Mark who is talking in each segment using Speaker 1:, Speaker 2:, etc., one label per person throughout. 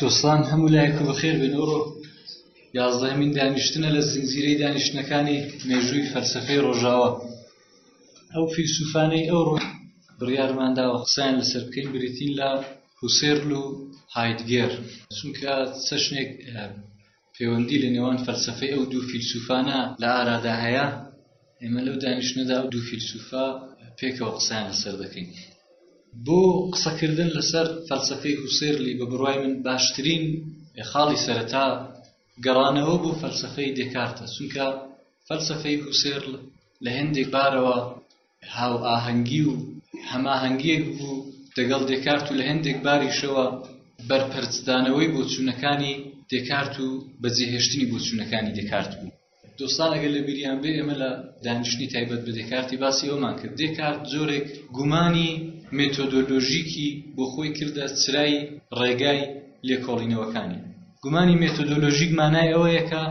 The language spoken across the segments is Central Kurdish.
Speaker 1: دۆستان هەموو لایەک و بەخێر بێن ئەوڕۆ یازدەمین دانیشتنە لە زنجیرەی دانیشتنەکانی مێژووی فەلسفەی ڕۆژاوە ئەو فیلسوفانەی ئەوڕۆ بڕیارمانداوە قسەیان لەسەر بکەین بریتین لە حوسێرل و هایدگێر چونکە چەشنێک پەیوەندی لە نێوان فەلسەفەی ئەو دوو فیلسوفانە لە ئارادا هەیە ئێمە لەو دانیشتنەدا ئەو دوو فیلسوفە پێکەوە قسەیان لەسەر دەکەین بۆ قسەکردن لەسەر فەلسەفەی هوسێرلی بە بڕای من باشترین خاڵی سەرەتا گەڕانەوە بۆ فەلسەفەی دێکارتە چونکە فەلسەفەی هوسێرل لە هەندێک بارەوە هاوئاهەنگی و هەماهەنگییەک بوو دەگەڵ دێکارت و لە هێندێک باریشەوە بەرپەرچدانەوەی بۆچوونەکانی دێکارت و بەجێهێشتنی بۆچوونەکانی دێکارت بوو. دۆستان ئەگەر لە بیریان بێ ئێمە لە دانیشتنی تایبەت بە دێکارتی باسی ئەوەمان کرد، دێکارت جۆرێک گومانی مێتۆدۆلۆژیکی بۆ خۆی کردە چرای ڕێگای لێکۆڵینەوەکانی. گومانی مێتۆدۆلۆژیک مانای ئەوەیە کە،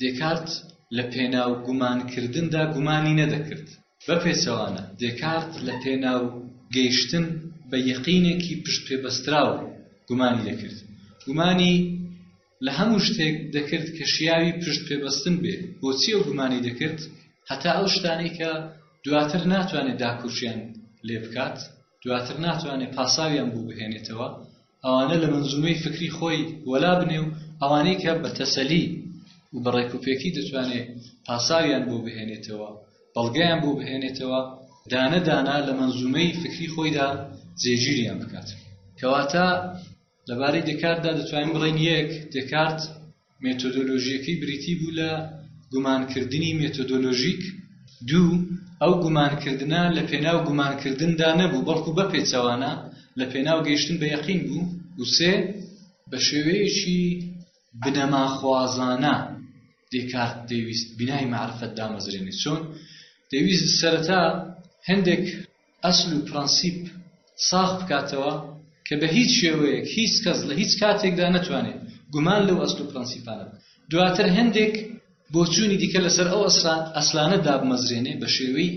Speaker 1: دێکارت لە پێناو گومانکردندا گومانی نەدەکرد. بەپێچەوانە، دێکارت لە پێناو گەیشتن بە یەقینێکی پشتپێبەستراو گومانی دەکرد. گومانی لە هەموو شتێک دەکرد کە شیاوی پشتپێبەستن بێ. بۆچی ئەو گومانی دەکرد؟ هەتا ئەو شتانەی کە دواتر ناتوانێ داکۆکییان لێ بکات، دواتر ناتوانێ پاساویان بۆ بهێنێتەوە، ئەوانە لە مەنزومەی فکری خۆی وەلا بنێ و ئەوانەی کە بە تەسەلی و بە ڕێکوپێکی دەتوانێ پاساویان بۆ بهێنێتەوە، بەڵگەیان بۆ بهێنێتەوە، دانە دانە لە مەنزومەی فکری خۆیدا جێگیریان بکات. کەواتە لە بارەی دێکارتدا دەتوانین بڵێین، یەک، دێکارت، مێتۆدۆلۆژییەکەی بریتی بوو لە گومانکردنی مێتۆدۆلۆژیک، دوو ئەو گومانکردنە لە پێناو گومانکردندا نەبوو، بەڵکو بە پێچەوانە لە پێناو گەیشتن بە یەقین بوو و سێ. بە شێوەیەکی بنەماخوازانە دێکارت دەیویست بینای مەعرفەت دامەزرێنێت، چۆن؟ دەیویست سەرەتا هەندێک. ئەسل و پرەنسیپ ساغ بکاتەوە کە بە هیچ شێوەیەک هیچ کەس لە هیچ کاتێکدا نەتوانێت گومان لەو ئەسل و پرەنسیپانە بکات. دواتر هەندێک بۆچوونی دیکە لەسەر ئەو ئەسلانە دابمەزرێنێ بە شێوەی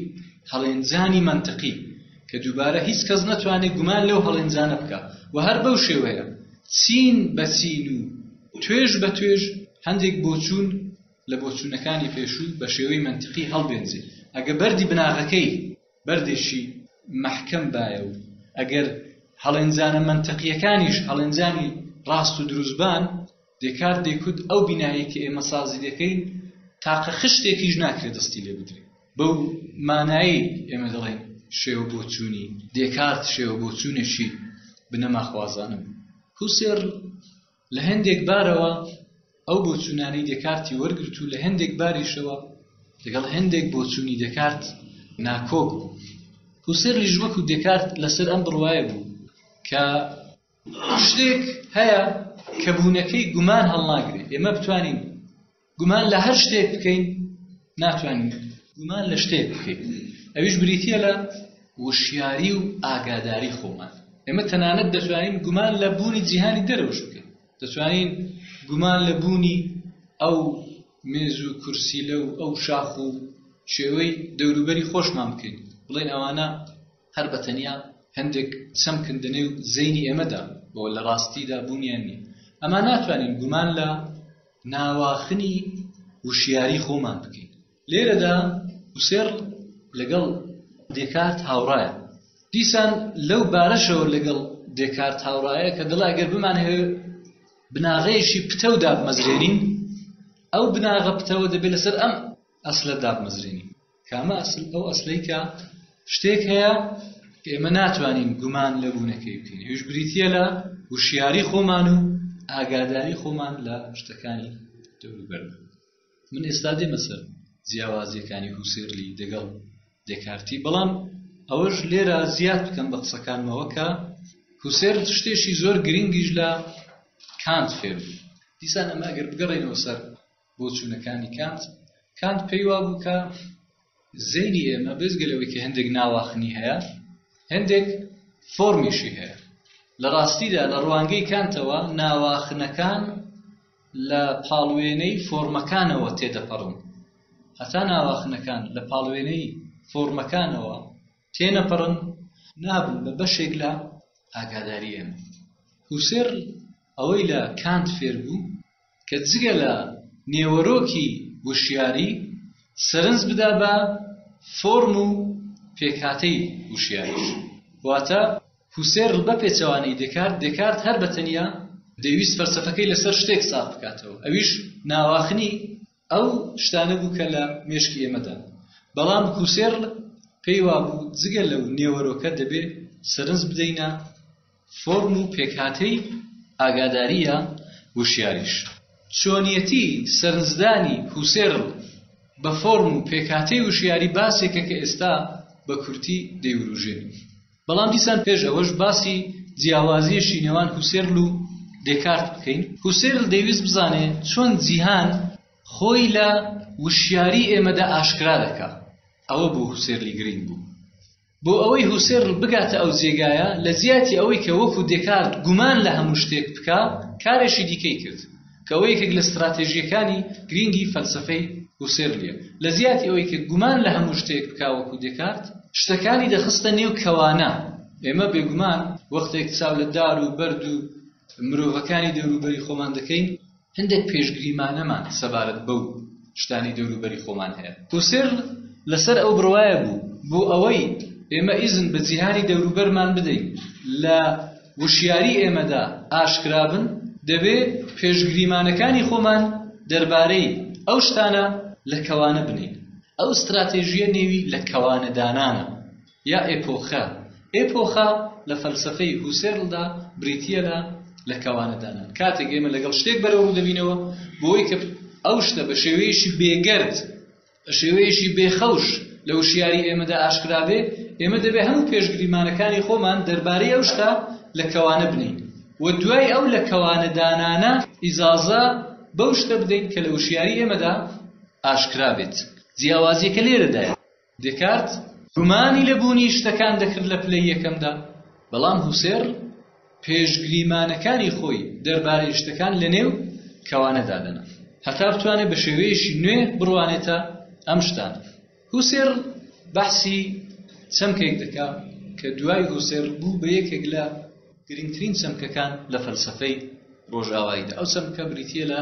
Speaker 1: هەڵێنجانی مەنتقی کە دووبارە هیچ کەس نەتوانێت گومان لەو هەڵێنجانە بکات و هەر بەو شێوەیە چین بە چین و توێژ بە توێژ هەندێک بۆچوون لە بۆچوونەکانی پێشوو بە شێوەی مەنتقی هەڵبێنجێ ئەگە بەردی بناغەکەی بەردێکی مەحکەم بایە و ئەگەر هەڵێنجانە مەنتەقییەکانیش هەڵێنجانی ڕاست و دروزبان دێکار دەیکوت ئەو بینایی کە ئێمە سازی دەکەین تاقە خشتێکیش ناکرێت دەستی لێ بدرێت بەو مانایی ئێمە دەڵێن شێوە بۆچوونی دێکارت شێوە بۆچوونێکی بنەماخوازانم هوسێر لە هەندێک بارەوە ئەو بۆچوونانەی دێکارتی وەرگرت و لە هەندێک باریشەوە لەگەڵ هەندێک بۆچوونی دێکارت ناکۆک بوو. هوسێرلیش وەکو دێکارت لەسەر ئەم بڕوایە بوو کە شتێک هەیە کە بوونەکەی گومان هەڵناگرێت، ئێمە بتوانین گومان لە هەر شتێک بکەین ناتوانین گومان لە شتێک بکەین ئەویش بریتە لە وشیاری و ئاگاداری خۆمان ئێمە تەنانەت دەتوانین گومان لە بوونی جیهانی دەرەوش بکەین دەتوانین گومان لە بوونی ئەو مێز و کورسی لەو ئەو شاخ و شێوەی دەوروبەری خۆشمان بکەین بڵێن ئەوانە هەر بە تەنیا هەندێک چەمکن دە نێو زەینی ئێمەدا و لە ڕاستیدا بوونیان نییە. ئەما ناتوانین گومان لە ناواخنی وشیاریی خۆمان بکەین. لێرەدا هوسێرل لەگەڵ دێکارت هاوڕایە. دیسان لەو بارەشەوە لەگەڵ دێکارت هاوڕایە کە دەڵێ ئەگەر بمانهەوێ بناغەیەکی پتەو دابمەزرێنین، ئەو بناغە پتەوە دەبێ لەسەر ئەم ئەسلە دابمەزرێنین. کامە ئەسل ئەو ئەسلەی کە شتێک هەیە ئێمە ناتوانین گومان لە بوونەکەی بکەین ئەوش بریتە لە وشیاری خۆمان و ئاگاداری خۆمان لە شتەکانی دەوروبەر من ئێستا دێمە سەر جیاوازیەکانی هوسێرلی دەگەڵ دەکارتی بەڵام ئەوەش لێرە زیاد بکەم بە قسەکانمەوە کە هوسێر شتێکی زۆر گرنگیش لە کانت فێر دیسان ئەمە ئەگەر بگەڕێنەوە سەر بۆچوونەکانی کانت کانت پێی وابوو کە زەینی ئێمە بێزگە لەوەی کە هەندێک ناواخنی هەیە هەندێک فۆرمیشی هەیە لە ڕاستیدا لە ڕوانگەی کانتەوە ناواخنەکان لە پاڵوێنەی فۆرمەکانەوە تێدەپەڕن هەتا ناواخنەکان لە پاڵوێنەی فۆرمەکانەوە تێنەپەڕن نابن بە بەشێک لە ئاگاداری ئێمە. هوسێرل ئەوەی لە کانت فێر بوو کە جگە لە نێوەرۆکی وشیاری سەرنج بدا بە فۆرم و پێکهاتەی وشیاریش. واتە هوسێرل بە پێچەوانەی دێکارت، دێکارت هەر بە تەنیا دەیویست فەلسەفەکەی لەسەر شتێک ساغ بکاتەوە ئەویش ناواخنی، ئەو شتانە بوو کە لە مێشکی ئێمەدان. بەڵام هوسێرل پێی وابوو جگە لەو نێوەرۆکە دەبێ سەرنج بدەینە فۆرم و پێکهاتەی ئاگادارییە وشیاریش. چۆنیەتی سەرنجدانی هوسێرل بە فۆرم و پێکهاتەی وشیاری باسێکە کە ئێستا بە کورتی دەیوروژێنین. بەڵام دیسان پێش ئەوەش باسی جیاوازیەشی نێوان هوسێرل و دێکارت بکەین هوسێرل دەیویست بزانێ چۆن جیهان خۆی لە وشیاری ئێمەدا ئاشکرا دەکا ئەوە بوو هوسێرلی گرنگ بوو بۆ ئەوەی هوسێرل بگاتە ئەو جێگایە لە جیاتی ئەوەی کە وەکو دێکارت گومان لە هەموو شتێک بکا کارێکی دیکەی کرد کە ئەوە یەکێک لە ستراتێژییەکانی گرینگی فەلسەفەی هوسێرلیە، لە جیاتی ئەوەی کە گومان لە هەموو شتێک بکا وەکو دێکارت، شتەکانی دەخستە نێو کەوانە، ئێمە بێگومان وەختێک چاو لە دار و بەرد و مرۆڤەکانی دەوروبەری خۆمان دەکەین، هەندێک پێشگریمانەمان سەبارەت بەو شتانی دەوروبەری خۆمان هەیە. هوسێرل لەسەر ئەو بڕوایە بوو بۆ ئەوەی ئێمە ئیزن بە جیهانی دەوروبەرمان بدەین لە وشیاری ئێمەدا ئاشکرا بن، دەبێ پێشگریمانەکانی خۆمان دەربارەی ئەو شتانە لە کەوانە بنێین. ئەو ستراتێژییە نێوی لە کەوانە دانانە. یا ئێپۆخە، Epoche، لە فەلسەفەی هوسێرلدا بریتییە لە لە کەوانە دانان، کاتێک ئێمە لەگەڵ شتێک بەرەوڕوو دەبینەوە بۆوەی کە ئەو شتە بە شێوەیەکی بێگەرد، بە شێوەیەکی بێخەوش لە وشیاری ئێمەدا ئاشکرا بێ، ئێمە دەبێ هەموو پێشگریمانەکانی خۆمان دەربارەی ئەو شتە لە کەوانە بنێین و دوای ئەو لە کەوانە دانانە ئیزازە بەو شتە بدەین کە لە وشیاری ئێمەدا ئاشکرا بێت. جیاوازییەکە لێرەدایە. دێکارت گومانی لە بوونی شتەکان دەکرد لە پلەی یەکەمدا، بەڵام هوسێرل پێشگریمانەکانی خۆی دەربارەی شتەکان لەنێو کەوانەدا دەنا هەتا بتوانێت بە شێوەیەکی نوێ بڕوانێتە ئەم شتانە. هوسێرل بەحسی چەمکێک دەکا کە دوای هوسێرل بوو بە یەکێک لە گرنگترین چەمکەکان لە فەلسەفەی ڕۆژئاواییدا، ئەو چەمکە بریتییە لە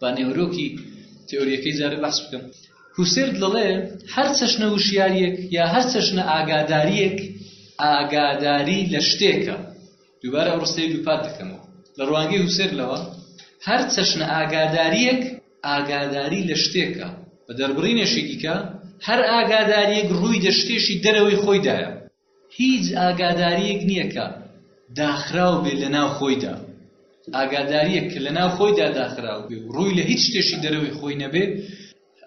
Speaker 1: با نێوەرۆکی تیۆرییەکەی جارێ بەحس بکەم هوسێرد دەڵێ هەر چەشنە وشیاریەک یا هەر چەشنە ئاگاداریەک ئاگاداری لە شتێکە دووبارە ئەو ڕستەی دووپات دەکەمەوە لە ڕوانگەی هوسێر لەوە هەر چەشنە ئاگاداریەک ئاگاداری لە شتێکە بە دەربڕینێشێکیکە هەر ئاگاداریەک ڕووی دە شتێشی دەرەوەی خۆیدایە هیچ ئاگادارییەک نییە کە داخراو بێت لەناو خۆیدا، ئاگادارییەک کە لەناو خۆیدا داخراو بێ و ڕووی لە هیچ شتێکی دەرەوەی خۆی نەبێ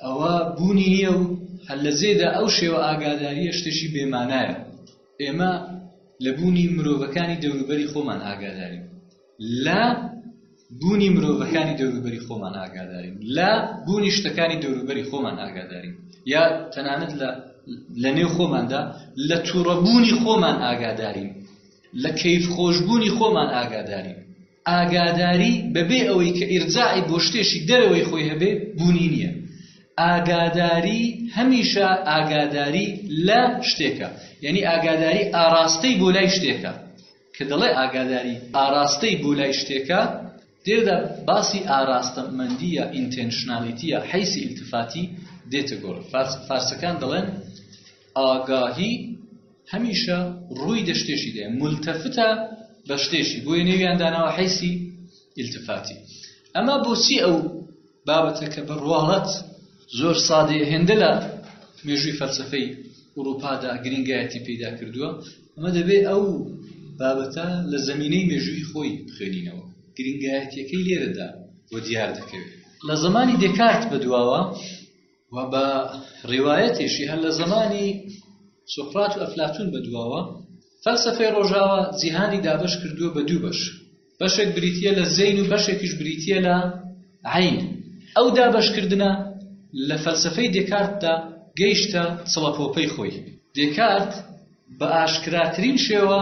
Speaker 1: ئەوە بوونی نییە و هەر لە جێدا ئەو شێوە ئاگادارییە شتێکی بێ مانایە. ئێمە لە بوونی مرۆڤەکانی دەوروبەری خۆمان ئاگادارین. لە بوونی مرۆڤەکانی دەوروبەری خۆمان ئاگادارین لە بوونی شتەکانی دەوروبەری خۆمان ئاگادارین یا تەنانەت لە لە نێو خۆماندا لە تووڕەبوونی خۆمان ئاگادارین لە کەیف خۆشببوونی خۆمان ئاگادارین ئاگاداری بەبێ ئەوەی کە ئیرجاعی بۆ شتێشی دەرەوەی خۆی هەبێ بوونی نییە ئاگاداری هەمیشە ئاگاداری لە شتێکە یعنی ئاگاداری ئاراستەی بۆ لای شتێکە کە دەڵێ ئاگاداری ئاراستەی بۆ لای شتێکە دێدا باسی ئاراستە مەندیە ئینتەنشنالیتیە حیسی ئیلتفاتی دێتە گۆڕ فارسەکان دەڵێن ئاگاهی هەمیشە ڕووی دەشتێشی دێ ملتەفتە بە شتێشی بۆیە نێویان داناوە حیسی ئیلتفاتی ئەما بۆچی ئەو بابەتە کە بە ڕواڵەت زۆر سادەیە هێندە لە مێژووی فەلسەفەی ئوروپادا گرنگایەتی پەیدا کردووە ئەمە دەبێت ئەو بابەتە لە زمینەی مێژووی خۆی بخوێنینەوە گرنگایەتەکەی لێرەدا بۆ دیار دەکەوێت لە زمانی دێکارت بەدواوە و بە ڕێوایەتێشی هەر لە زمانی سۆقرات و ئەفلاتون بەدواوە فەلسەفەی ڕۆژاوە جیهانی دابش کردووە بە دوو بەش بەشێک بریتییە لە زەین و بەشێکیش بریتییە لە عەین، ئەو دابەشکردنە لە فەلسەفەی دێکارتدا گەیشتە چڵەپۆپەی خۆی. دێکارت بە ئاشکراترین شێوە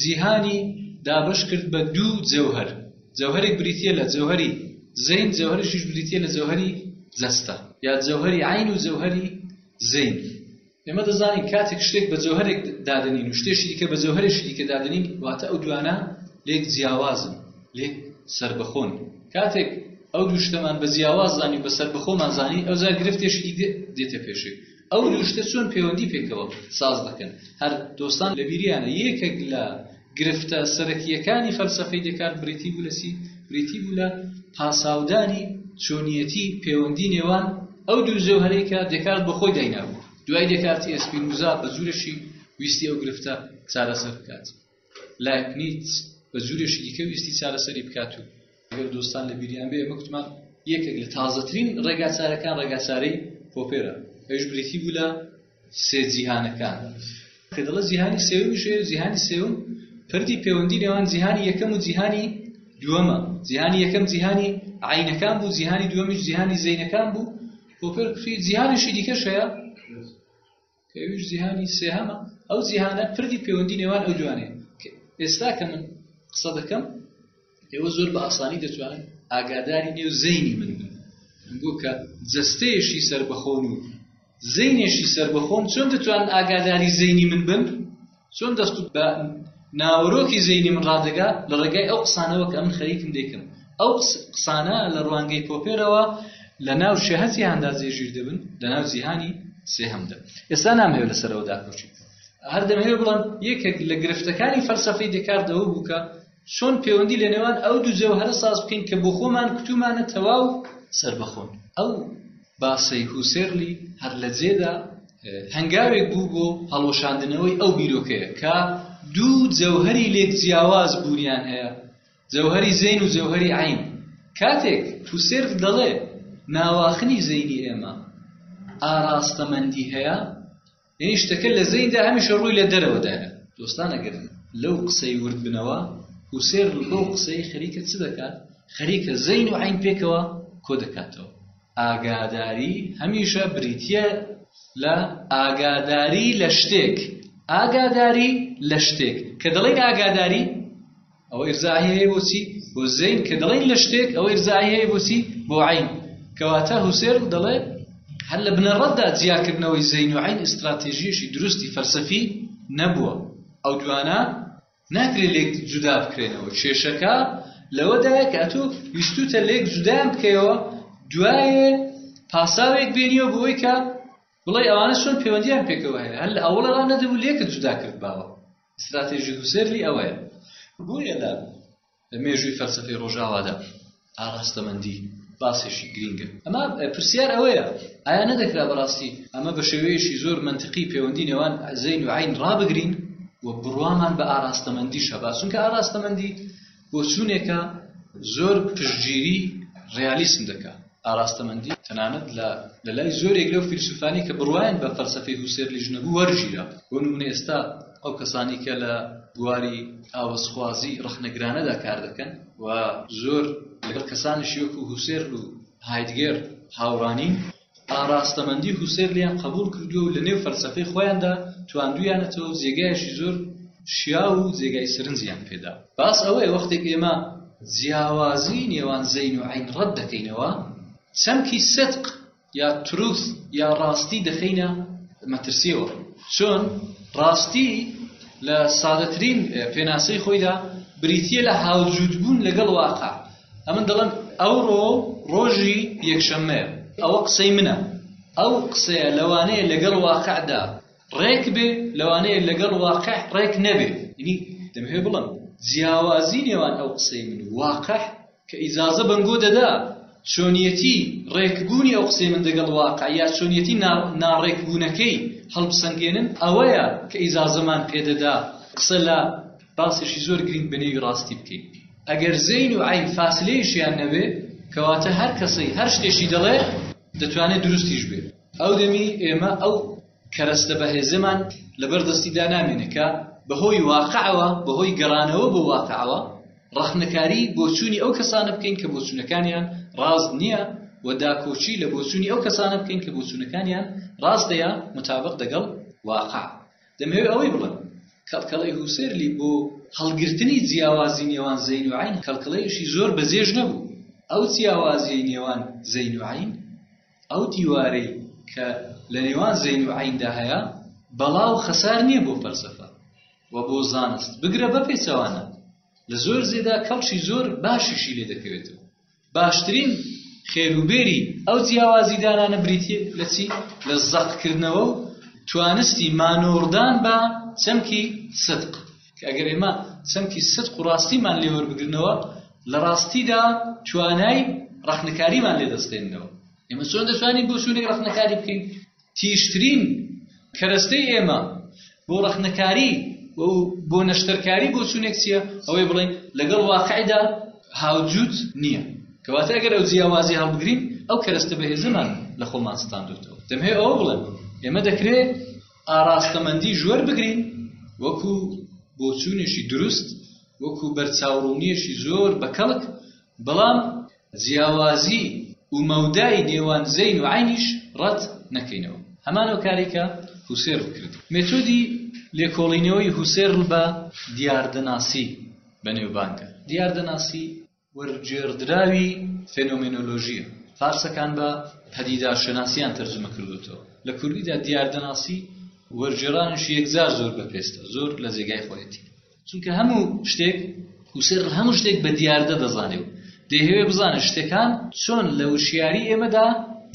Speaker 1: جیهانی دابەش کرد بە دوو جەوهەر، جەوهەرێک بریتییە لە جەوهەری زەین، جەوهەرێکیش بریتییە لە جەوهەری جەستە، یا جەوهەری عەین و جەوهەری زەین. ئێمە دەزانین کاتێک شتێک بە جەوهەرێک دادەنین و شتێکی دیکە بە جەوهەرێکی دیکە دادەنین واتە ئەو دوانە لێک جیاوازن لێک سربەخۆن کاتێک ئەو دوو شتەمان بە جیاواز زانین بە سربەخۆمان زانین ئەو جا گرفتێکی دێتە پێشێ ئەو دوو شتە چۆن پەیوەندی پێکەوە ساز دەکەن هەر دۆستان لە بیریانە یەکێک لە گرفتە سەرەکییەکانی فەلسەفەی دێکارت بریتی بوو لە چی؟ بریتی بوو لە پاساودانی چۆنیەتی پێوەندی نێوان ئەو دوو جەوهەرەی کە دێکارت بۆ خۆی داینابوو دوای دێکارتی ئێسپینوزا بە جوورەشی ویستی ئەو گرفتە چارەسەر بکات لایبنیت بە جوورێکی دیکە ویستی چارەسەری بکات و گەر دۆستان لە بیریان بێ مەکتمان یەکێک لە تازەترین ڕێگاچارەکان ڕێگاچارەی پۆپێرە ئەوش بریتی بوو لە سێ جیهانەکان کە دەڵە جیهانی سێومی شێ جیهانی سێوم پردی پەیوەندی نێوان جیهانی یەکەم و جیهانی دووەمە جیهانی یەکەم جیهانی عینەکان بوو جیهانی دووەمیش جیهانی زینەکان بوو پۆپێر کوی جیهانیشی دیکەش هەیە پێویش جیهانی سێهەمە ئەو جیهانە پردی پەیوەندی نێوان ئەو دوانێ ئێستا کە من قسە دەکەم ئێوە زۆر بە ئاسانی دەتوانن ئاگاداری نێو زەینی من بن بۆ کە جەستەیەشی سربەخۆن و زەینێشی سربەخۆن چۆن دەتوان ئاگاداری زەینی من بن چۆن دەست بە ناوەرۆکی زەینی من ڕادەگا لە ڕێگای ئەو قسانەوە کە من خەریکم دەیکەم ئەو قسانە لە ڕوانگەی پۆپێرەوە لە ناو شێهەتی هەندازی ژیر دەبن لە ناو جیهانی سێهەمدا ئێستا نامهێو لەسەرەوە داکۆچی هەر دەمهێو بڵم یەکێک لە گرفتەکانی فەلسەفەی دەکاردەوە بووکە چۆن پەیوەندی لە نێوان ئەو دوو جەوهرە ساز بکەین کە بۆ خۆمان کتومانە تەواو سربەخۆن ئەو باسەی هوسێرلی هەر لە جێدا هەنگاوێک بوو بۆ هەڵوەشاندنەوەی ئەو بیرۆکەیە کە دوو جەوهەری لێک جیاواز بوونیان هەیە، جەوهەری زەین و جەوهەری عەین. کاتێک هوسێرل دەڵێ ناواخنی زەینی ئێمە ئاراستەمەندی هەیە، یەی شتەکە لە زەیندا هەمیشە ڕووی لە دەرەوەدایە دۆستان ئەگەر لەو قسەی ورد بنەوە هوسێر بەو قسەی خەریکە چ دەکات خەریکە زەین و عین پێکەوە کۆ دەکاتەوە ئاگاداری هەمیشە بریتە لە ئاگاداری لە شتێک ئاگاداری لە شتێک کە دەڵێن ئاگاداری ئەوە ئیرجاعی هەیە بۆ چی؟ بۆ زەین کە دەڵێن لە شتێک ئەوە ئیرجاعی هەیە بۆ چی؟ بۆ عین کەواتە هوسێر دەڵێ هەر لە بنەڕەتدا جیاکردنەوەی زەین و عین ئیستراتێژیەشی دروستی فەلسەفی نەبووە ئەو دوانە ناکرێ لێک جودا بکرێنەوە کێشەکە لەوەدایە کە ئەتۆ ویستوتە لێک جودایان بکەیەوە دوایێ پاساوێک بێنیەوە بۆی کە بڵێ ئەوانە چۆن پەیوەندیان پێکەوە هەیە هەر لە ئەوڵەڕان نەدەبوو لێکت جودا کرد باوە ستراتێژی هوسێرلی ئەوەیە. بۆیە لە مێژووی فەلسەفەی ڕۆژاوادا ئاراستەمەندی باسێکی گرینگە. ئەما پرسیار ئەوەیە ئایا نەدەکرا بەڕاستی ئەمە بە شێوەیەشی زۆر منتقی پەیوەندی نێوان زەین و عین ڕابگرین و بڕوامان بە ئاراستەمەندیش هەبا چونکە ئاراستەمەندی بۆچوونێکە زۆر پشتگیری ڕیالیسم دەکا، ئاراستەمەندی، تەنانەت لە لە لای زۆرێک لەو فیلسوفانەی کە بڕوایان بە فەلسەفەی هوسێرلیش نەبوو وەرگیرا، بۆ نموونە ئێستا ئەو کەسانەی کە لە بواری ئاوەزخوازی ڕەخنەگرانەدا کار دەکەن و زۆر لەگەڵ کەسانیشی وەکوو هوسێرل و هایدگێر هاوڕا نین، ئاراستەمەندی هوسێرلیان قەبووڵ کردووە و لە نێو فەلسەفەی خۆیاندا تواندوویانەتەوە و جێگایەکی زۆر شیاو و جێگای سەرنجیان پێداوە. باس ئەوەیە وەختێک ئێمە جیاوازیی نێوان زەین و عەین ڕەت دەکەینەوە، چەمکی سدق یا تروث یا ڕاستی دەخەینە مەترسییەوە، چۆن ڕاستی لە سادەترین پێناسەی خۆیدا بریتییە لە هاوجووتبوون لەگەڵ واقع، ئەمن دەڵێم ئەوڕۆ ڕۆژی یەکشەممەیە ئەوە قسەی منە ئەو قسەیە لەوانەیە لەگەڵ واقعدا ڕێک بێ لەوانەیە لەگەڵ واقع ڕێک نەبێ ینی دەمهێ بڵم جیاوازی نێوان ئەو قسەی من و واقع کە ئیجازە بەنگۆ دەدا چۆنیەتی ڕێکبوونی ئەو قسەی من دەگەڵ واقع یا چۆنیەتی ناڕێکبوونەکەی هەڵبسەنگێنن ئەوەیە کە ئیجازەمان پێدەدا قسە لە باسێکی زۆر گرینگ بە نێوی ڕاستی بکەین ئەگەر زەین و عەین فاسلەیەکیان نەبێ کەواتە هەر کەسەی هەر شتێکی دەڵێ دەتوانێت دروستیش بێت ئەو دەمی ئێمە ئەو کەرەستە بەهێزەمان لەبەر دەستیدا نامێنێت کە بەهۆی واقعەوە بەهۆی گەڕانەوە بۆ واقعەوە ڕەخنەکاری بۆچوونی ئەو کەسانە بکەین کە بۆچوونەکانیان ڕاست نییە و داکۆچی لە بۆچوونی ئەو کەسانە بکەین کە بۆچوونەکانیان ڕاستەیە متابق دەگەڵ واقع دەمەوێت ئەوەی بڵێم، کەڵکەڵەی هوسێرلی بۆ هەڵگرتنی جیاوازی نێوان زەین و عەین کەڵکڵەیەکی زۆر بەجێژ نەبوو، ئەو جیاوازیەی نێوان زەین و عەین، ئەو دیوارەی کە لە نێوان زەین و عەیندا هەیە، بەڵا و خەسار نییە بۆ فەلسەفە و بۆ زانست، بگرە بەپێچەوانە لە زۆر جێدا کەڵکی زۆر باشیشی لێ دەکەوێتەوە. باشترین خێروبێری ئەو جیاوازی دانانە بریتییە لە چی؟ لە زەقکردنەوە و توانستی مانۆڕدان بە چەمکی سدق کە ئەگەر ئێمە چەمکی سدق و ڕاستیمان لێوەربگرنەوە لە ڕاستیدا توانای ڕەخنەکاریمان لێ دەستێنەوە ئێمە چۆن دەتوانین بۆ سوونەی ڕەخنەکاری بکەین تیژترین کەرەستەی ئێمە بۆ ڕەخنەکاری و بۆ نەشتەرکاری بۆچوونێک چییە ئەوەی بڵێن لەگەڵ واقعدا هاوجووت نییە کەواتە ئەگەر ئەو جیاوازی هەڵبگرین ئەو کەرەستە بەهێزەمان لە خۆمان ستاندوتەوە دەمهێ ئەوە بڵێن ئێمە دەکرێت ئاراستەمەندی ژوەر بگرین وەکو بۆچوونێکی دروست وەکو بەرچاوڕوونیەکی زۆر بەکەڵک بەڵام جیاوازی و مەودای نێوان زەین و عەینیش ڕەت نەکەینەوە. هەمان هۆکاری کە هوسێرل کرد. مێتۆدی لێکۆڵینەوەی هوسێرل بە دیاردەناسی بەنێوبانگە. دیاردەناسی وەرگێڕدراوی فێنۆمێنۆلۆژییە. فارسەکان بە پەدیدارشناسییان تەرجومە کردووەتەوە. لە کوردیدا دیاردەناسی وەرگێڕانیش یەکجار زۆر بەپێستە، زۆر لە جێگای خۆیەتی. چونکە هەموو شتێک و سەر هەموو شتێک بە دیاردە دەزانێ و دەیهەوێ بزانە شتەکان چۆن لە وشیاری ئێمەدا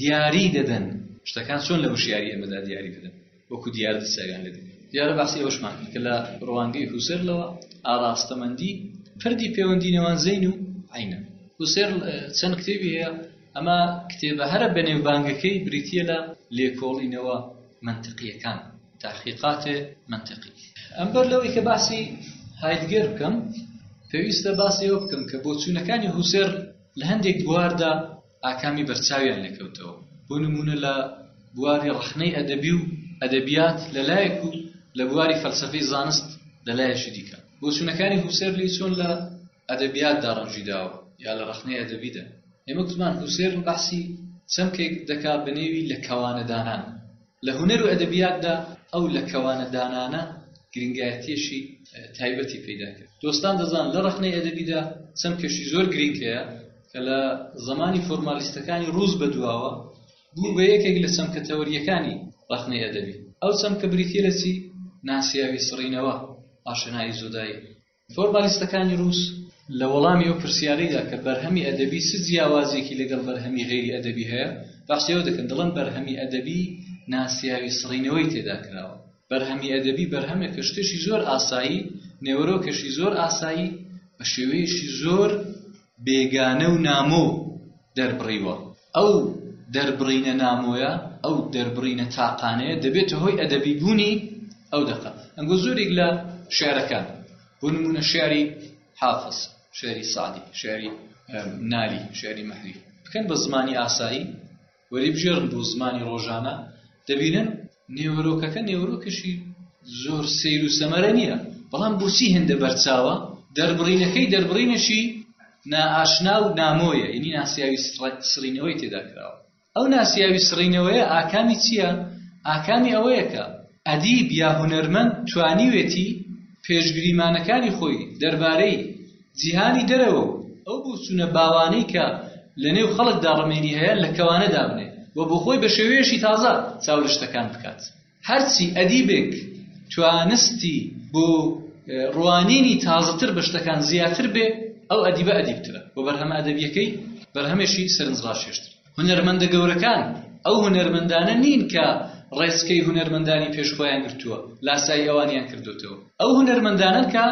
Speaker 1: دیاری دەدەن شتەکان چۆن لە وشیاری ئێمەدا دیاری دەدەن وەکو دیاردە ساویان لە دەبێت دیارە باسی ئەوشمان کە لە ڕوانگەی حوسێر لەوە ئاراستەمەندی پردی پەیوەندی نێوان زین و عینە حوسێر چەند کتێبی هەیە ئەمە کتێبە هەرە بەنێوبانگەکەی بریتە لە لێکۆڵینەوە منتقیەکان تحقیقات منطقی ئەم بەر لەوەی کە باسی هایدگەر بکەم پێویستە باسی ئەوە بکەم کە بۆچوونەکانی هوسێر لە هەندێک بواردا ئاکامی بەرچاویان لەکەوتەوە بۆ نمونە لە بواری ڕخنەی ئەدەبی و ئەدەبیات لەلایەک و لە بواری فەلسفەی زانست لەلایەکی دیکە بۆچوونەکانی هوسێر لی چۆن لە ئەدەبیاتدا ڕەنگی داوە یا لە ڕەخنەی ئەدەبیدا ئێمەک زمان هوسێرن بەحسی چەمکێک دەکا بە نێوی لە کەوانە دانان لە هونەر و ئەدەبیاتدا ئەو لە کەوانە دانانە گرنگایەتیشی تایبەتی پیدا کرد دۆستان دەزان لە ڕەخنەی ئەدەبیدا چەمکێکی زۆر گرنگ هەیە کە لە زمانی فۆرمالیستەکانی ڕوز بە دواوە بوو بە یەکێک لە چەمکە تەوەریەکانی ڕەخنەی ئەدەبی ئەو چەمکە بریتە لە چی ناسیاوی سڕینەوە ئاشنایی زۆدایی فۆرمالیستەکانی رووس لە وەڵامی ئەو پرسیارەیدا کە بەرهەمی ئەدەبی چ جیاوازییەکی لەگەڵ بەرهەمی غەیری ئەدەبی هەیە، باسی ئەوە دەکەن، دەڵێن، بەرهەمی ئەدەبی ناسیاوی سڕینەوەی تێدا کراوە. بەرهەمی ئەدەبی بەرهەمێکە شتێکی زۆر ئاسایی، نێوەرۆکێکی زۆر ئاسایی، بە شێوەیەکی زۆر بێگانە و نامۆ دەربڕیوە. ئەو دەربڕینە نامۆیە، ئەو دەربڕینە تاقانەیە دەبێتە هۆی ئەدەبی بوونی ئەو دەقە. ئەنگۆ زۆریک لە شێعرەکان، بۆ نموونە شێعری حافز، شێعری سەعدی، شێعری نالی، شێعری مەحوی، بکەن بە زمانی ئاسایی، وەریبگێڕن بۆ زمانی ڕۆژانە، دەبینن نێوەرۆکەکە نێوەرۆکێکی زۆر سەیر و سەمەرە نییە، بەڵام بۆچی هێندە بەرچاوە؟ دەربڕینەکەی دەربڕینێکی نائاشنا و نامۆیە، یەنی ناسیاوی سڕینەوەی تێدا کراوە. ئەو ناسیاوی سڕینەوەیە ئاکامی چییە؟ ئاکامی ئەوەیە کە، ئەدیب یا هونەرمەند توانیوێتی پێشگریمانەکانی خۆی دەربارەی جیهانی دەرەوە و ئەو بۆچوونە باوانەی کە لە نێو خەڵکدا ڕمێنی هەیە لە کەوانە دابنێ و بۆ خۆی بە شێوەیەشی تازە چاو لە شتەکان بکات. هەرچی ئەدیبێک توانستی بۆ ڕوانینی تازەتر بە شتەکان زیاتر بێ، ئەو ئەدیبە ئەدیبترە و بەرهەمە ئەدەبییەکەی بەرهەمێکی سەرنجڕاکێشترە. هونەرمەندە گەورەکان ئەو هونەرمەندانە نین کە ڕێچکەی هونەرمەندانی پێش خۆیان گرتووە، لاسایی ئەوانیان کردۆتەوە. ئەو هونەرمەندانەن کە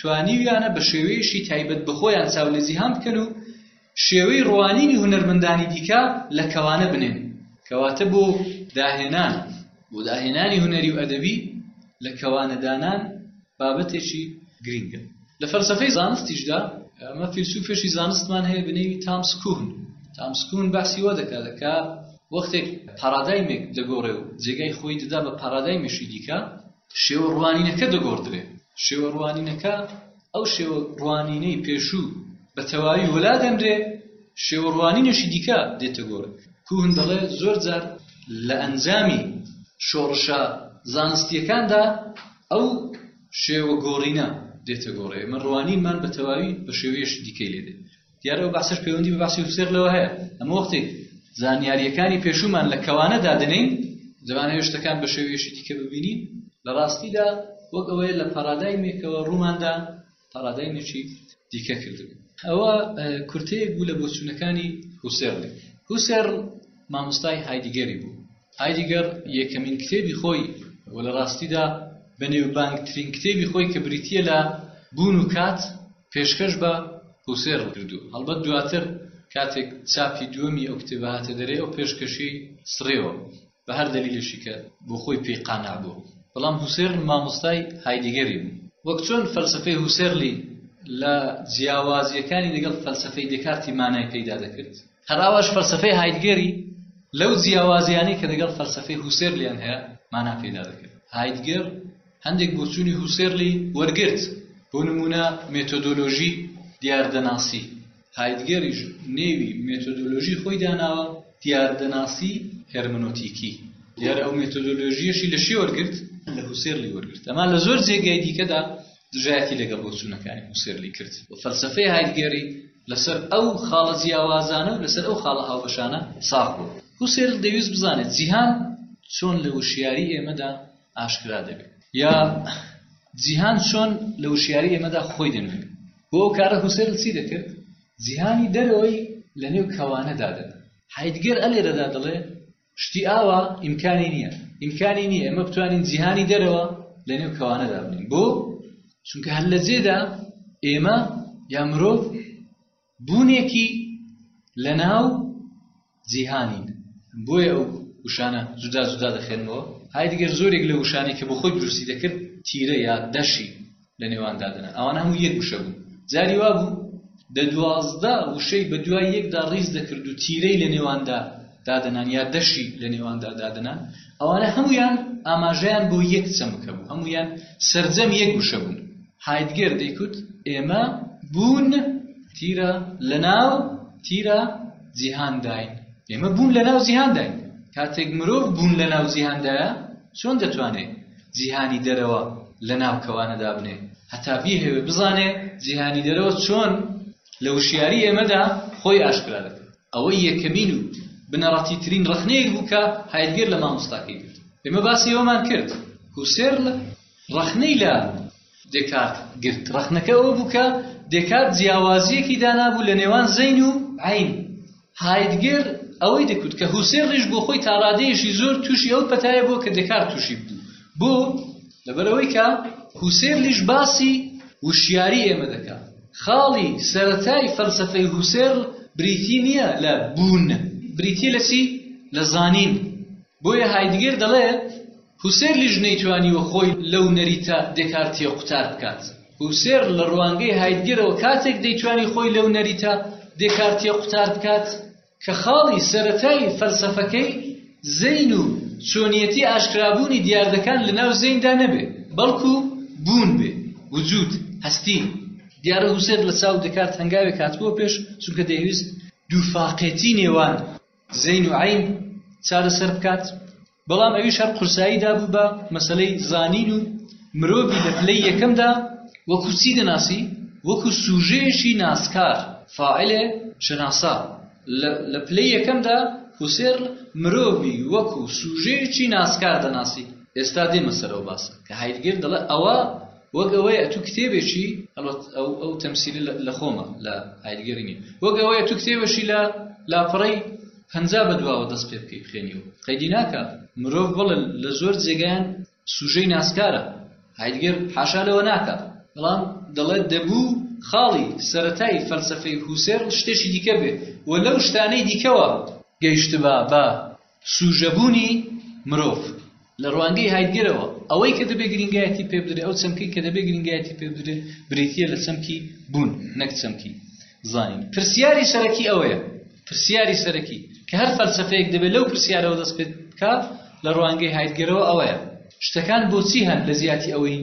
Speaker 1: توانیویانە بە شێوەیەشی تایبەت بە خۆیان چاولەجیهان بکەن و شێوەی ڕوانینی هونەرمەندانی دیکە لە کەوانە بنێن، کەواتە بۆ داهێنان. بۆ داهێنانی هونەری و ئەدەبی لە کەوانەدانان بابەتێکی گرنگە لە فەلسفەی زانستیشدا ئەمە فیلسوفێکی زانستمان هەیە بنێوی تامسکوون تامسکوون باسی وە دەکات دەکا وەختێک پارادایمێک دەگۆڕێ و جێگای خۆی دەدا بە پارادایمێکی دیکە شێوە ڕوانینەکە دەگۆڕدرێ شێوە ڕوانینەکە ئەو شێوە ڕوانینەی پێشوو بە تەواوی وەلا دەنرێ، شێوە ڕوانینێکی دیکە دێتە گۆڕێ. کوهن دەڵێ زۆر جار لە ئەنجامی شۆڕشە زانستییەکاندا ئەو شێوە گۆڕینە دێتە گۆڕێ، ئێمە ڕوانینمان بە تەواوی بە شێوەیەکی دیکەی لێ دێ. دیارە ئەو باسەش پەیوەندی بە باسی فسێقلەوە هەیە ئەمە وەختێک زانیاریەکانی پێشومان لە کەوانە دادنین دەبانە شتەکان بە شێوێشی دیکە ببینین لە ڕاستیدا وەک ئەوەیە لە پارادای مێکەوە ڕووماندا پارادای مێکی دیکە کردبوو ئەوە کورتەیەک بوو لە بۆچوونەکانی حوسێڕ حوسێڕ مامۆستای هایدیگەری بوو هایدیگەر یەکەمین کتێبی خۆی و لە ڕاستیدا بەنێوبانگترین کتێبی خۆی کە بریتییە لە بوون و کات پێشکەش بە هوسێرل کردووە، هەڵبەت دواتر کاتێک چاپی دووەمی ئەو کتێبە هاتە دەرێ ئەو پێشکەشیەی سڕیەوە بە هەر دەلیلێکی کە بۆ خۆی پێی قانع بوو، بەڵام هوسێرل مامۆستای هایدیگەری بوو. وەک چۆن فەلسەفەی هوسێرلی لە جیاوازییەکانی لەگەڵ فەلسەفەی دێکارتی مانای پەیدا دەکرد، هەر ئاواش فەلسەفەی هایدگەری لەو جیاوازیانەی کە دەگەڵ فەلسەفەی هوسێر لیان هەیە مانا پێدا دەکرد هایدگەر هەندێک بۆچوونی هوسێرلی وەرگرت بۆ نمونە مێتۆدۆلۆژی دیاردەناسی هایدگەریش نێوی مێتۆدۆلۆژی خۆی داناوە دیاردەناسی هەرمنۆتیکی دیار ئەو مێتۆدۆلۆژیەشی لە شێ وەرگرت لە هوسێرلی وەرگرت ئەما لە زۆر جێگای دیکەدا دژایەتی لەگەڵ بۆچوونەکانی هوسێرلی کرد و فەلسفەی هایدگەری لەسەر ئەو خاڵە جیاوازانە و لەسەر ئەو خاڵە هاوبەشانە ساغ بوو. هوسێرل دەیویست بزانێت جیهان چۆن لە وشیاری ئێمەدا ئاشکرا دەبێت؟ یا جیهان چۆن لە وشیاری ئێمەدا خۆی دەنوێ؟ بۆ ئەو کارە هوسێرل چی دەکرد؟ جیهانی دەرەوەی لە نێو کەوانەدا دەدا. هایدگەر ئەلێرەدا دەڵێ شتی ئاوا ئیمکانی نییە. ئیمکانی نییە ئێمە بتوانین جیهانی دەرەوە لەنێو کەوانەدا بنین. بۆ؟ چونکە هەر لە جێدا ئێمە یا مرۆڤ بوونێکی لەناو جیهانین. بۆیە ئەو وشانە جودا جودا دەخێنەوە. هایدگەر زۆرێک لە وشانێک کە بۆ خۆی دروستی دەکرد تیرە یا دەشی لە نێواندا دەنا ئەوانە هەموو یەک وشە بوون جاری وا بوو دە دوازدە وشەی بە دوای یەکدا ڕیز دەکرد و تیرەی لە نێواندا دادەنان یا دەشی لە نێواندا دادەنان ئەوانە هەمویان ئاماژەیان بۆ یەک چەمکە بوو هەمویان سرجەم یەک وشە بوون هایدگەر دەیکوت ئێمە بوون تیرە لە ناو تیرە جیهانداین ئێمە بوون لە ناو جیهانداین کاتێک مرۆڤ بوون لە ناو جیهاندایە چۆن دەتوانێت جیهانی دەرەوە لە ناو کەوانە دابنێ هەتا بیهەوێ بزانێ جیهانی دەرەوە چۆن لە وشیاری ئێمەدا خۆی ئاشکرا دەکەن ئەوە یەکەمین و بنەڕەتی ترین ڕخنەیەک بوو کە هایدگەر لە مامۆستاکەی کرد ئێمە باسی ئەومان کرد هوسێرل ڕخنەی لە دێکارت گرت. ڕەخنەکە ئەوە بوو کە دێکارت جیاوازییەکی دانابوو لە نێوان زەین و عەین. هایدگەر ئەوەی دەکوت کە هوسێرلیش بۆ خۆی تا ڕادەیەشی زۆر تووشی ئەو پەتایە بووە کە دێکارت تووشی بوو. بۆ؟ لەبەر ئەوەی کە هوسێرلیش باسی وشیاری ئێمە دەکا. خاڵی سەرەتای فەلسەفەی هوسێرل بریتی نییە لە بوون، بریتییە لە چی؟ لە زانین. بۆیە هایدگەر دەڵێت، هوسێرلیش نەیتوانیوە خۆی لەو نەریتە دێکارتییە قوتار بکات. هوسێرل لە ڕوانگەی هایدگەرەوە کاتێک دەیتوانی خۆی لەو نەریتە دێکارتییە قوتار بکات کە خاڵی سەرەتای فەلسەفەکەی زەین و چۆنییەتی ئاشکرابوونی دیاردەکان لەناو زەیندا نەبێ، بەڵکو بوون بێ، وجود، هەستی. دیارە هوسێرل لە چاو دێکارت هەنگاوێک هاتبووە پێش، چونکە دەیویست دووفاقێتی نێوان. زەین و عەین چارەسەر بکات بەڵام ئەویش هەر قورسایی دابوو بە مەسلەی زانین و مرۆڤی لە پلەی یەکەمدا وەکو چی دەناسی وەکو سوژەیەشی ناسکار فاعلێ شەناسا لە پلەی یەکەمدا حوسێر مرۆڤی وەکو سوژەیەکی ناسکار دەناسی ئێستا دێمە سەرەوە باسە کە هایدگر دەڵێ ئەوە وەک ئەوەیە ئەتوو کتێبێکی ئەو تەمسیلی لە خۆمە لە ئایلگەرینی وەک ئەوەیە تو کتێبەشی لە لاپەڕی پەنجا بە دواوە دەست پێ بکەی بخێنی و قەیدی ناکە مرۆڤ بڵێ لە زۆر جێگایان سوژەی ناسکارە هایدگەر حاشا لەوە ناکە بەڵام دەڵێت دەبوو خاڵی سەتای فەلسفەی هوسێر شتێکی دیکە بێ و لەو شتانەی دیکەوە گەیشتبا بە سووژەبوونی مرۆڤ، لە ڕوانگەی هایدگەرەوە، ئەوەی کە دەبێ گرینگایەتی پێ بدرێ، ئەو چەمکەی کە دەبێ گرینگایەتی پێ بدرێ، بریتییە لە چەمکی بوون، نەک چەمکی زانین. پرسیاری سەرەکی ئەوەیە، پرسیاری سەرەکی، کە هەر فەلسەفەیەک دەبێ لەو پرسیارەوە دەست پێ بکا، لە ڕوانگەی هایدگەرەوە ئەوەیە، شتەکان بۆچی هەن لە جیاتی ئەوەی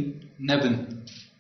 Speaker 1: نەبن؟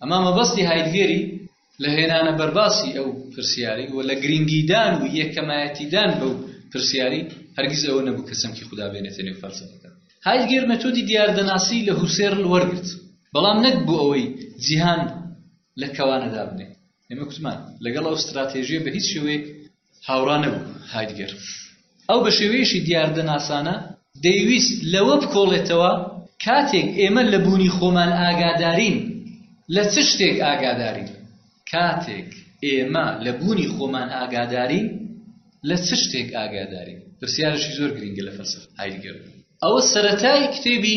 Speaker 1: ئەما مەبەستی هایدگەری لە هێنانە بەرباسی ئەو پرسیاری و لە گرنگیدان و یەکەمایەتیدان بەو پرسیاری هەرگیز ئەوە نەبوو کە چەمکی خوددا بێنێتە نێو فەلسەفەکە هایدگەر مەتۆدی دیاردەناسی لە هوسێرل وەرگرت بەڵام نەک بۆ ئەوەی جیهان لە کەوانەدا بنێت ئێمە کوتمان لەگەڵ ئەو ستراتێژیە بە هیچ شێوەیەک هاوڕا نەبوو هایدگەر ئەو بە شێوەیەشی دیاردەناسانە دەیویست لەوە بکۆڵێتەوە کاتێک ئێمە لە بوونی خۆمان ئاگادارین لە چ شتێک ئاگادارین کاتێک ئێمە لە بوونی خۆمان ئاگادارین لە چ شتێک ئاگادارین پرسیارشی زۆر گرنگە لە فەلسفە هایدگەر ئەوە سەتای کتێبی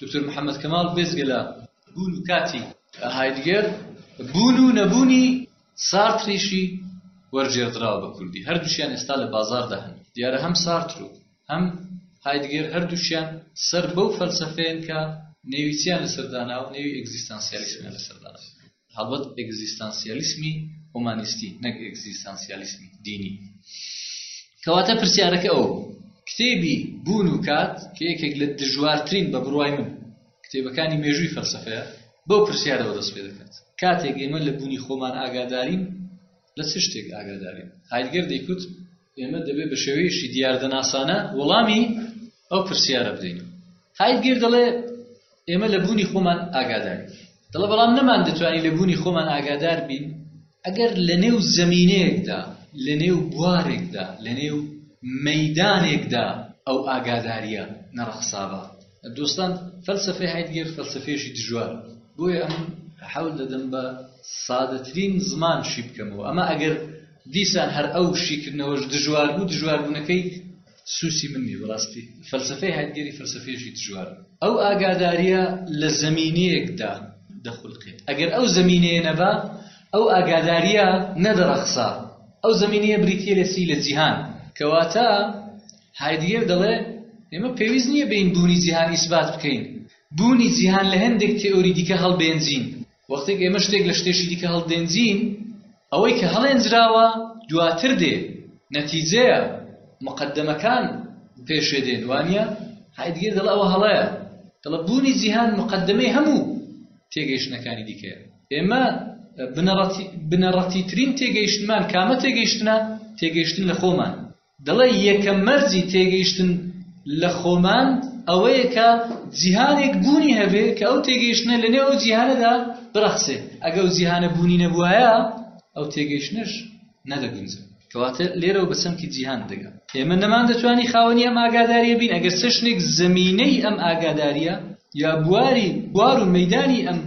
Speaker 1: دکتۆر محەمەد کەماڵ بێجگە لە بوون و کاتی هایدگەر بوون و نەبوونی سارتریشی وەرگێڕدراوە بە کوردی هەردووشیان ئێستا لە بازاردا هەن دیارە هەم سارتر و هەم هایدگەر هەردووشیان سەر بەو فەلسەفەیەن کە نێویچیان لەسەردانا و نێوی ئەگزیستانسیالیسمیان لەسەردانا هەڵبەت ئێگزیستانسیالیسمی هۆمانیستی نەک ئێگزیستانسیالیسمی دینی کەواتە پرسیارەکە ئەو کتێبی بوون و کات کە یەکێک لە دژوارترین بە بڕای من کتێبەکانی مێژووی فەلسفەیە بەو پرسیارەوە دەست پێ دەکات کاتێک ئێمە لە بوونی خۆمان ئاگادارین لە چ شتێک ئاگادارین هایگەر دەیکوت ئێمە دەبێت بە شێوەیەشی دیاردەناسانە وەڵامی ئەو پرسیارە بدەین هایدگێر دەڵێ ئێمە لە بوونی خۆمان ئاگاداری دەڵە بەڵام نەمان دەتوانین لە بوونی خۆمان ئاگادار بین ئەگەر لە نێو زمینەیەکدا لە نێو بوارێکدا لە نێو مەدانێکدا ئەو ئاگاداریە نەڕەخساوە دوستان فەلسەفەی هایدگێر فەلسەفەیەکی دژوارە بۆیە ئەمن حەول دەدەم بە سادەترین زمان شی بکەمەوە ئەمە ئەگەر دیسان هەر ئەو شیکردنەوەش دژوار بوو دژواربوونەکەی سوسی من نیە بەڕاستی فەلسفەی هایدگەری فەلسفێژی دژوار ئەو ئاگاداریە لە زمینەیەکدا دەخولقێت ئەگەر ئەو زمینەیە نەبا ئەو ئاگاداریە نەدەڕەخسا ئەو زمینەیە بریتە لەسی لە جیهان کەواتە هایدگێر دەڵێ ئێمە پێویست نییە بێین بوونی جیهان ئیسبات بکەین، بوونی جیهان لە هەندێک تێئۆری دیکە هەڵبێنجین، وەختێک ئێمە شتێک لە شتێکی دیکە هەڵدێنجین، ئەوەی کە هەڵێنجراوە دواتر دێ، نەتیجەیە، موقەدەمەکان پێشێ دێن، وانییە؟ هایدگێر دەڵێ ئەوە هەڵەیە، دەڵێ بوونی جیهان موقەدەمەی هەموو تێگەیشتنەکانی دیکەیە، ئێمە بنەڕەتیترین تێگەیشتنمان کامە تێگەیشتنە؟ تێگەیشتن لە خۆمان. دەڵێ یەکەم مەرجی تێگەیشتن لە خۆمان ئەوەیە کە جیهانێک بوونی هەبێ کە ئەو تێگەیشتنە لەنێو ئەو جیهانەدا بڕەخسێ ئەگەر ئەو جیهانە بوونی نەبوایە ئەو تێگەیشتنەش نەدەگونجا کەواتە لێرەوە بە چەمکی جیهان دەگا ئێمە نەمان دەتوانی خاوەنی ئەم ئاگاداریە بین ئەگەر چەشنێک زمینەی ئەم ئاگاداریە یا بواری بوار و مەدانی ئەم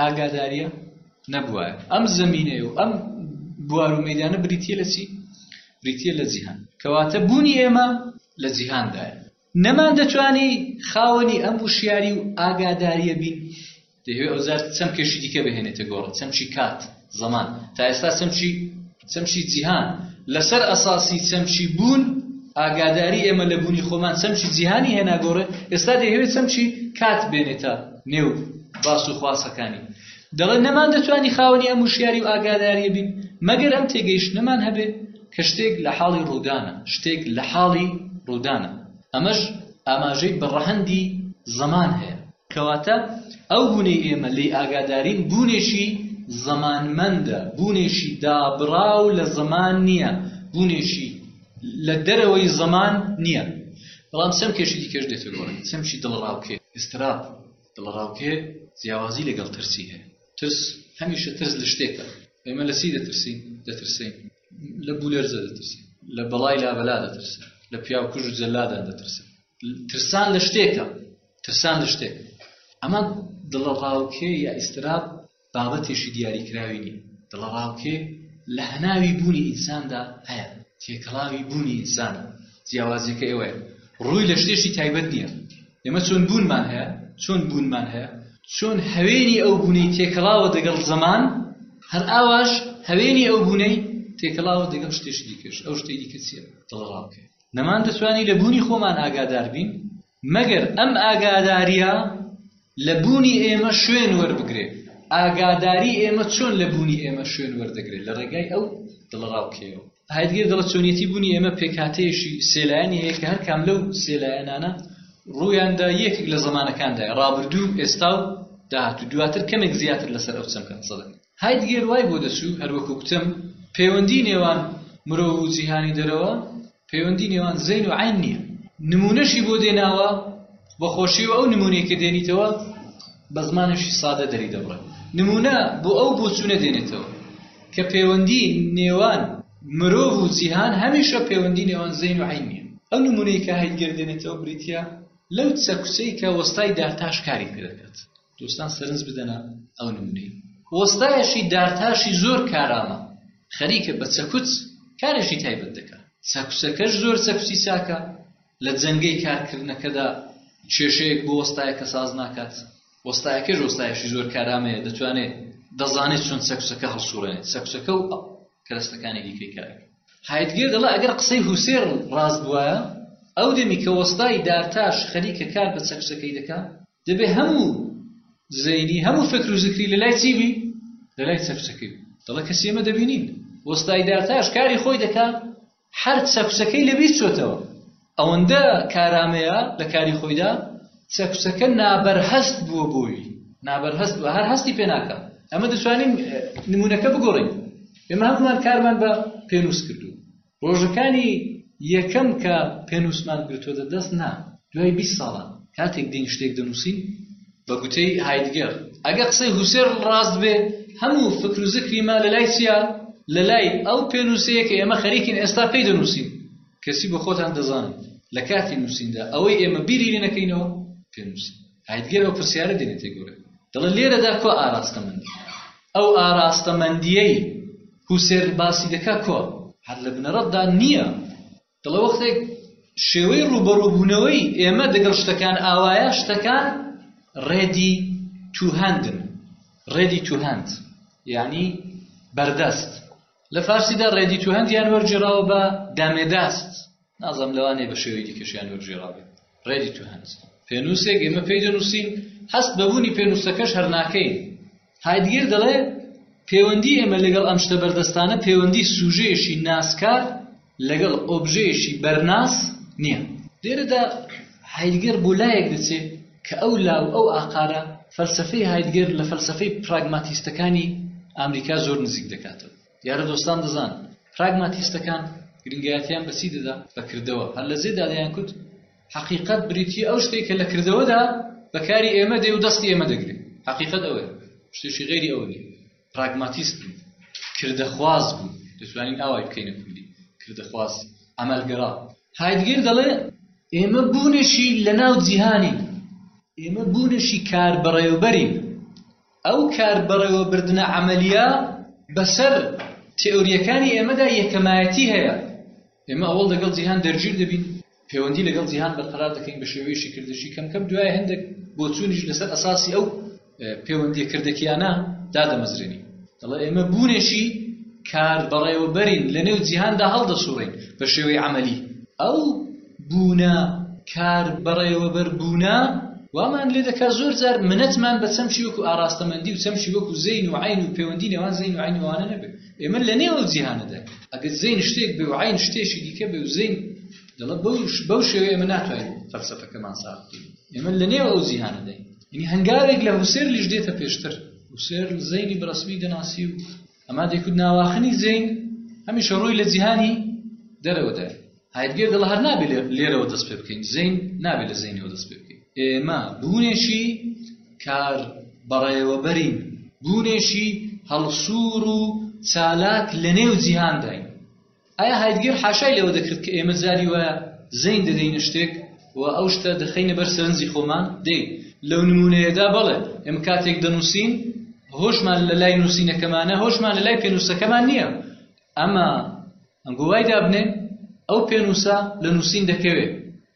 Speaker 1: ئاگاداریە نەبووە ئەم زمینەیە و ئەم بوار و مەدانە بریتە لە چی بریتییە لە جیهان، کەواتە بوونی ئێمە لە جیهاندایە، نەماندەتوانی خاوەنی ئەم وشیاری و ئاگادارییە بین، دەیەوێت ئەوجار چەمکێکی دیکە بهێنێتە گۆڕێ، چەمکی کات، زەمان، تا ئێستا چەمکی، چەمکی جیهان، لەسەر ئەساسی چەمکی بوون، ئاگاداری ئێمە لە بوونی خۆمان چەمکی جیهانی هێنا گۆڕێ، ئێستا دەیهەوێت چەمکی کات بێنێتە نێو باس و خواسەکانی. دەڵێت نەماندەتوانی خاوەنی ئەم وشیاری و ئاگادارییە بین مەگەر ئەم تێگەیشتنەمان هەبێت کە شتێک لە حاڵی ڕوودانە، شتێک لە حاڵی ڕوودانە. ئەمەش ئاماژەی بە ڕەهەندی زەمان هەیە. کەواتە ئەو بوونەی ئێمە لێی ئاگادارین بوونێکی زەمانمەندە، بوونێکی دابڕاو لە زەمان نییە، بوونێکی لە دەرەوەی زەمان نییە. بەڵام چەمکێکی دیکەش دێتە گۆڕێ، چەمکی دڵەڕاوکێ، ئیزتراب. دڵەڕاوکێ جیاوازی لەگەڵ ترسی هەیە ترس هەمیشە ترس لە شتێکە ئێمە لە سی دەترسین دەترسین لە بولەرزە دەترسین لە بەڵای لابەلا دەترسین لە پیاو کوژ و جەلادان دەترسین ترسان لە شتێکە ترسان لە شتێک ئەمە دڵەڕاوکێ یا ئیسراب بابەتێکی دیاریکراوی نین. دڵەڕاوکێ لە هەناوی بوونی ئینساندا هەیە، تێکەڵاوی بوونی ئینسانە، جیاوازییەکە ئێوەیە. ڕووی لە شتێکی تایبەت نییە. ئێمە چۆن بوونمان هەیە، چۆن بوونمان هەیە، چۆن هەوێنی ئەو بوونەی تێکەڵاوە دەگەڵ زەمان، هەر ئاواش هەوێنی ئەو بوونەی تێکەڵاوە دەگەڵ شتێکی دیکەش، ئەو شتەی دیکە چییە؟ دڵەڕاوکێ. نەمان دەتوانی لە بوونی خۆمان ئاگادار بین، مەگەر ئەم ئاگادارییە لە بوونی ئێمە شوێن وەربگرێ، ئاگاداری ئێمە چۆن لە بوونی ئێمە شوێن وەردەگرێ لە ڕێگای ئەو دڵەڕاوکێیەوە. هایدگەر دەڵێت چۆنیەتی بوونی ئێمە پێکهاتەیەکی سێ لایەنی هەیە کە هەر کام لەو سێ لایەنانە ڕوویاندا یەکێک لە زەمانەکاندایە، ڕابردوو، ئێستا و داهاتوو، دواتر کەمێک زیاتر لەسەر ئەو چەمکە قسە دەکەین. هایدگەر وای بۆ دەچوو، هەروەکو گوتم، پەیوەندی نێوان مرۆڤ و جیهانی دەرەوە، پەیوەندی نێوان زەین و عین نییە نمونەشی بۆ دێناوە بە خۆشی و ئەو نمونەی کە دێنیتەوە بە زمانێکی سادە دەری دەبڕێ نمونە بۆ ئەو بۆچوونە دێنێتەوە کە پەیوەندی نێوان مرۆڤ و جیهان هەمیشە پەیوەندی نێوان زەین و عین نییە ئەو نمونەی کە هایدگەر دێنێتەوە بریتە لەو چەکوچەی کە وەستای دارتاش کاری پێ دەکات دوستان سەرنج بدەنە ئەو نمونەی وەستایەشی دارتاشی زۆر کارامە خەریکە بە چەکوچ کارێکی تایبەت دەکات چەکوچەکەش زۆر چەکوچی چاکە لە جەنگەی کارکردنەکەدا کێشەیەک بۆ وەستایەکە ساز ناکات وەستایەکە ۆستایشی زۆر کارامەیە دەتوانێت دەزانێت چۆن سەکسەکە هەڵسوڕێنێت سەکسەکە و کەرەستەکانی دیکەی کارێک هایدگێر دەڵێ ئەگەر قسەی هوسێر ڕاست بواە ئەو دەمی کە وەستای دارتاش خەریکە کار بە سەکسەکەی دەکات دەبێ هەموو زەینی هەموو فکر و زکری لە لای چی بی؟ لە لای چەفچەکەی بی. دەڵێ کەچی ئێمە دەبینین وەستای دارتاش کاری خۆی دەکا هەر چەفچەکەی لە بیر چۆتەوە. ئەوەندە کارامەیە لە کاری خۆیدا چەفچەکە نابەرهەست بووە بۆی، نابەرهەست بووە، هەر هەستی پێ ناکا. ئەمە دەتوانین نموونەکە بگۆڕین. ئێمە هەموومان کارمان بە پێنووس کردووە. ڕۆژەکانی یەکەم کە پێنووسمان گرتووەتە دەست نا، دوای بیست ساڵان کاتێک دێین شتێک دەنووسین، بە گوتەی هایدگەر ئەگەر قسەی هوسێرل ڕاست بێ هەموو فکر و زکری ما لە لای چییە؟ لە لای ئەو پێنووسەیە کە ئێمە خەریکین ئێستا پێی دەنووسین. کەچی بە خۆتان دەزانن لە کاتی نووسیندا ئەوەی ئێمە بیری لێ نەکەینەوە پێنووسە. ئایدگەر ئەو پرسیارە دێنێتە گۆرە دەڵێ لێرەدا کۆ ئاراستەمەندی ئەو ئاراستەمەندیەی هوسێر باسی دەکا کۆ هەر لە بنەڕەتدا نییە دەڵێ وەختێک شێوەی ڕوبەڕوبوونەوەی ئێمە دەگەڵ شتەکان ئاوایە شتەکان ڕێدی توهندن ڕێدی توهند یعنی بەردەست لە فارسیدا ڕێدی تو هەندیان وەرگێڕاوە بە دامێداست نازم لەوانەیە بە شێوەی دیکەشیان وەرگێڕاوێت ڕێدی تو هەند پێنووسێک ئێمە پێی دەنووسین هەست بەبوونی پێنووسەکەش هەرناکەین هایدگیر دەڵێ پەیوەندی ئێمە لەگەڵ ئەم شتە بەردەستانە پەیوەندی سوژەیەشی ناسکار لەگەڵ ئۆبژەیەکی بەرناس نییە. لێرەدا هایدگەر بۆ لایەک دەچێ کە ئەو لا و ئەو ئاقارە فەلسەفەی هایدگەر لە فەلسەفەی پراگماتیستەکانی ئامریکا زۆر نزیک دەکاتەوە. دیارە دۆستان دەزان پراگماتیستەکان گرنگایەتیان بە چی دەدا؟ بە کردەوە. هەر لە جێدا دەیان کوت حەقیقەت بریتییە ئەو شتەی کە لە کردەوەدا بە کاری ئێمە دێ و دەستی ئێمە دەگرێ. حەقیقەت ئەوەیە. شتێکی غەیری ئەوە نییە. پراگماتیست بوو کردەخواز بوو دەتوانین ئاوای بکەینە کوردی کردەخواز ئەمەلگەرا هایدگەر دەڵێ ئێمە بوونێکی لەناو جیهانی ئێمە بوونێکی کار بەڕێوبەرین ئەو کار بەڕێوەبردنە عملیە بەسەر تئوریەکانی ئێمەدا یەکەمایەتی هەیە ئێمە ئەوەڵ لەگەڵ جیهان دەرگیر دەبین، پێوەندی لەگەڵ جیهان بەرقەرار دەکەین بە شێوەیەکی کردەکی، کەم کەم دوای هەندێک بۆچوونیش لەسەر ئەساسی ئەو پێوەندیە کردەکیانە دادەمەزرێنین. دەڵێ ئێمە بوونێکی کار بەڕێوەبەرین لە نێو جیهاندا هەڵدەسوڕین بە شێوەی عملی ئەو بوونە کار بەڕێوەبەر بوونە وامان لێ دەکات زۆر جار منەتمان بە چەمکی وەکو ئاراستەمەندی و چەمکی وەکو زین و عین و پەیوەندی نێوان زین و عین وانە نەبێت ئێمە لە نێو ئەو جیهانەدا ئەگەر زین شتێک بێ و عین شتێکی دیکە بێ و زین دەڵە بەو شێوە ئێمە ناتوانین فەلسەفەکەمان ساغ بکەین ئێمە لە نێو ئەو جیهانەدای یعنی هەنگاوێک لە هوسێر لیش دێتە پێشتر هوسێر زینی بەڕسمی دەناسی و ئەما دەکوت ناواخنی زین هەمیشە ڕووی لە جیهانی دەرەوەدای هایدگێر دەڵێ هەر نابێ لێرەوە دەست پێ بکەین زەین نابێ لە زەینەوە دەست پێ بکەین ئێمە بوونێکی کار بەڕێوەبەرین بوونێکی هەڵسوور و چالاک لە نێو جیهانداین ئایا هایدگێر حاشای لەوە دەکرد کە ئێمە جاری وە زەین دەدەینە شتێک و ئەو شتە دەخینە بەر سەرنجی خۆمان دێ لەو نمونەیەدا بەڵێ ئێمە کاتێک دەنووسین هۆشمان لە لای نووسینەکەمانە هۆشمان لە لای پێنووسەکەمان نییە ئەمە ئەمگۆ وای دابنێ ئەو پێنووسە لە نووسین دەکەوێ،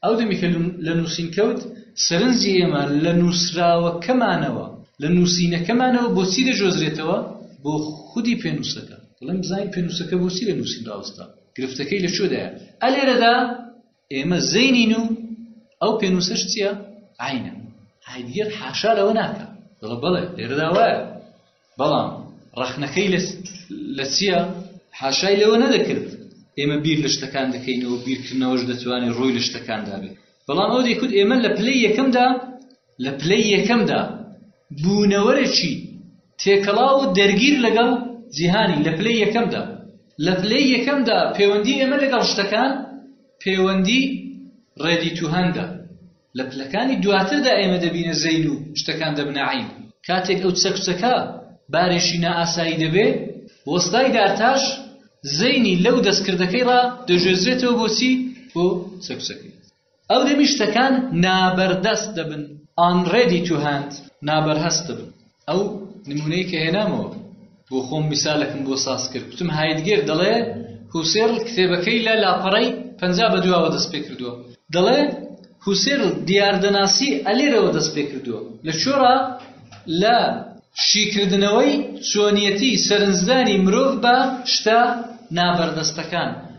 Speaker 1: ئەو دەمی کە لە نووسین کەوت، سەرنجی ئێمە لە نووسراوەکەمانەوە، لە نووسینەکەمانەوە بۆ چی دەجۆزرێتەوە؟ بۆ خودی پێنووسەکە. دەڵێن بزانین پێنووسەکە بۆ چی لە نووسین ڕاوەستا؟ گرفتەکەی لە کوێدایە؟ ئە لێرەدا ئێمە زەینین و ئەو پێنووسەش چییە؟ عەینە. هایدگەر حاشا لەوە ناکا. دەڵێ بەڵێ لێرەدا وایە. بەڵام ڕەخنەکەی لە چییە؟ حاشای لەوە نەدەکرد ئێمە بیر لە شتەکان دەکەینەوە بیرکردنەوەش دەتوانێت ڕووی لە شتەکاندا بێت بەڵام ئەو دەیکوت ئێمە لە پلەی یەکەمدا لە پلەی یەکەمدا بوونەوەرەی تێکەڵاو و دەرگیر لەگەڵ جیهانی لە پلەی یەکەمدا لە پلەی یەکەمدا پەیوەندی ئێمە لەگەڵ شتەکان پەیوەندی ڕێدی توهەنگە لە پلەکانی دواتردا ئێمە دەبینە زەین و شتەکان دەبنە عەین. کاتێک ئەو چەکچەکە بارێکی نائاسایی دەبێ، وەستای دارتاش زەینی لەو دەستکردەکەی ڕا دەگوێزرێتەوە بۆ چی؟ بۆ چەکچەکەی. ئەو دەمی شتەکان نابەردەست دەبن، Unready to hand، نابەرهەست دەبن. ئەو نموونەی کە هێنامەوە بۆ خۆم میسالەکم بۆ ساز کرد کوتم هایدگێر دەڵێ هوسێرڵ کتێبەکەی لە لاپەڕەی پ بە دواوە دەست پێ کردووە دەڵێ هوسێرڵ دیاردەناسی ئەلێرەوە دەست پێ کردووە لە چۆرا لە شیکردنەوەی چۆنیەتی سەرنجدانی مرۆڤ بە شتە نابەردەستەکان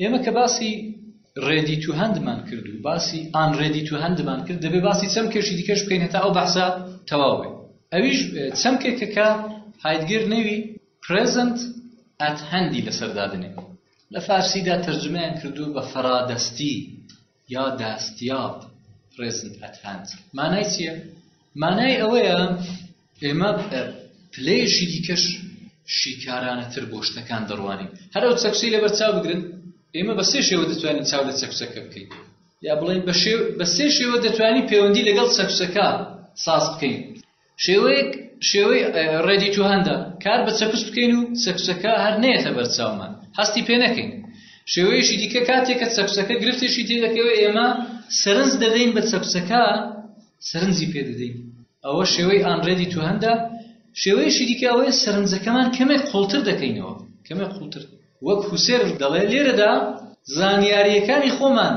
Speaker 1: ئێمە کە باسی ڕێدی تو هەندمان کرد و باسی ئان ڕێدی تو هەندمان کرد دەبێ باسی چەمکێکی دیکەش بکەین هەتا ئەو بەحسە تەواو بێ ئەویش چەمکێکە کە هایدگر نەوی پرێزنت ئەت هەندی لەسەر دادنێ لە فارسیدا تەرجمەیان کردو بە فەرادەستی یا داستیاب، Present at hand، مانای چییە؟ مانای ئەوەیە ئێمە پلەیەشی دیکەش شیکارانەتر بۆ شتەکان دەڕوانین هەر ئەو چەکسەی لەبەر چاو بگرن ئێمە بە سێ شێوە دەتوانین چاو لە چەکسەکە بکەین یا بڵێن بە سێ شێوە دەتوانین پەیوەندی لەگەڵ چەکسەکە ساز بکەین شێوەیەک شێوەی ڕێدی تو هەندە کار بە چەکوس بکەین و چەکوسەکە هەر نێتە بەرچاومان هەستی پێ نەکەین شێوەیەشی دیکە کاتێکە چەکوسەکە گرفتێکی تێدەکەوێت ئێمە سەرنج دەدەین بە چەکوسەکە سەرنجی پێ دەدەین ئەوە شێوەی ئانڕێدی تو هەندە شێوەیەشی دیکە ئەوەیە سەرنجەکەمان کەمێک قوڵتر دەکەینەوە کەمێک قوڵتر وەک حوسێر دەڵێ لێرەدا زانیاریەکانی خۆمان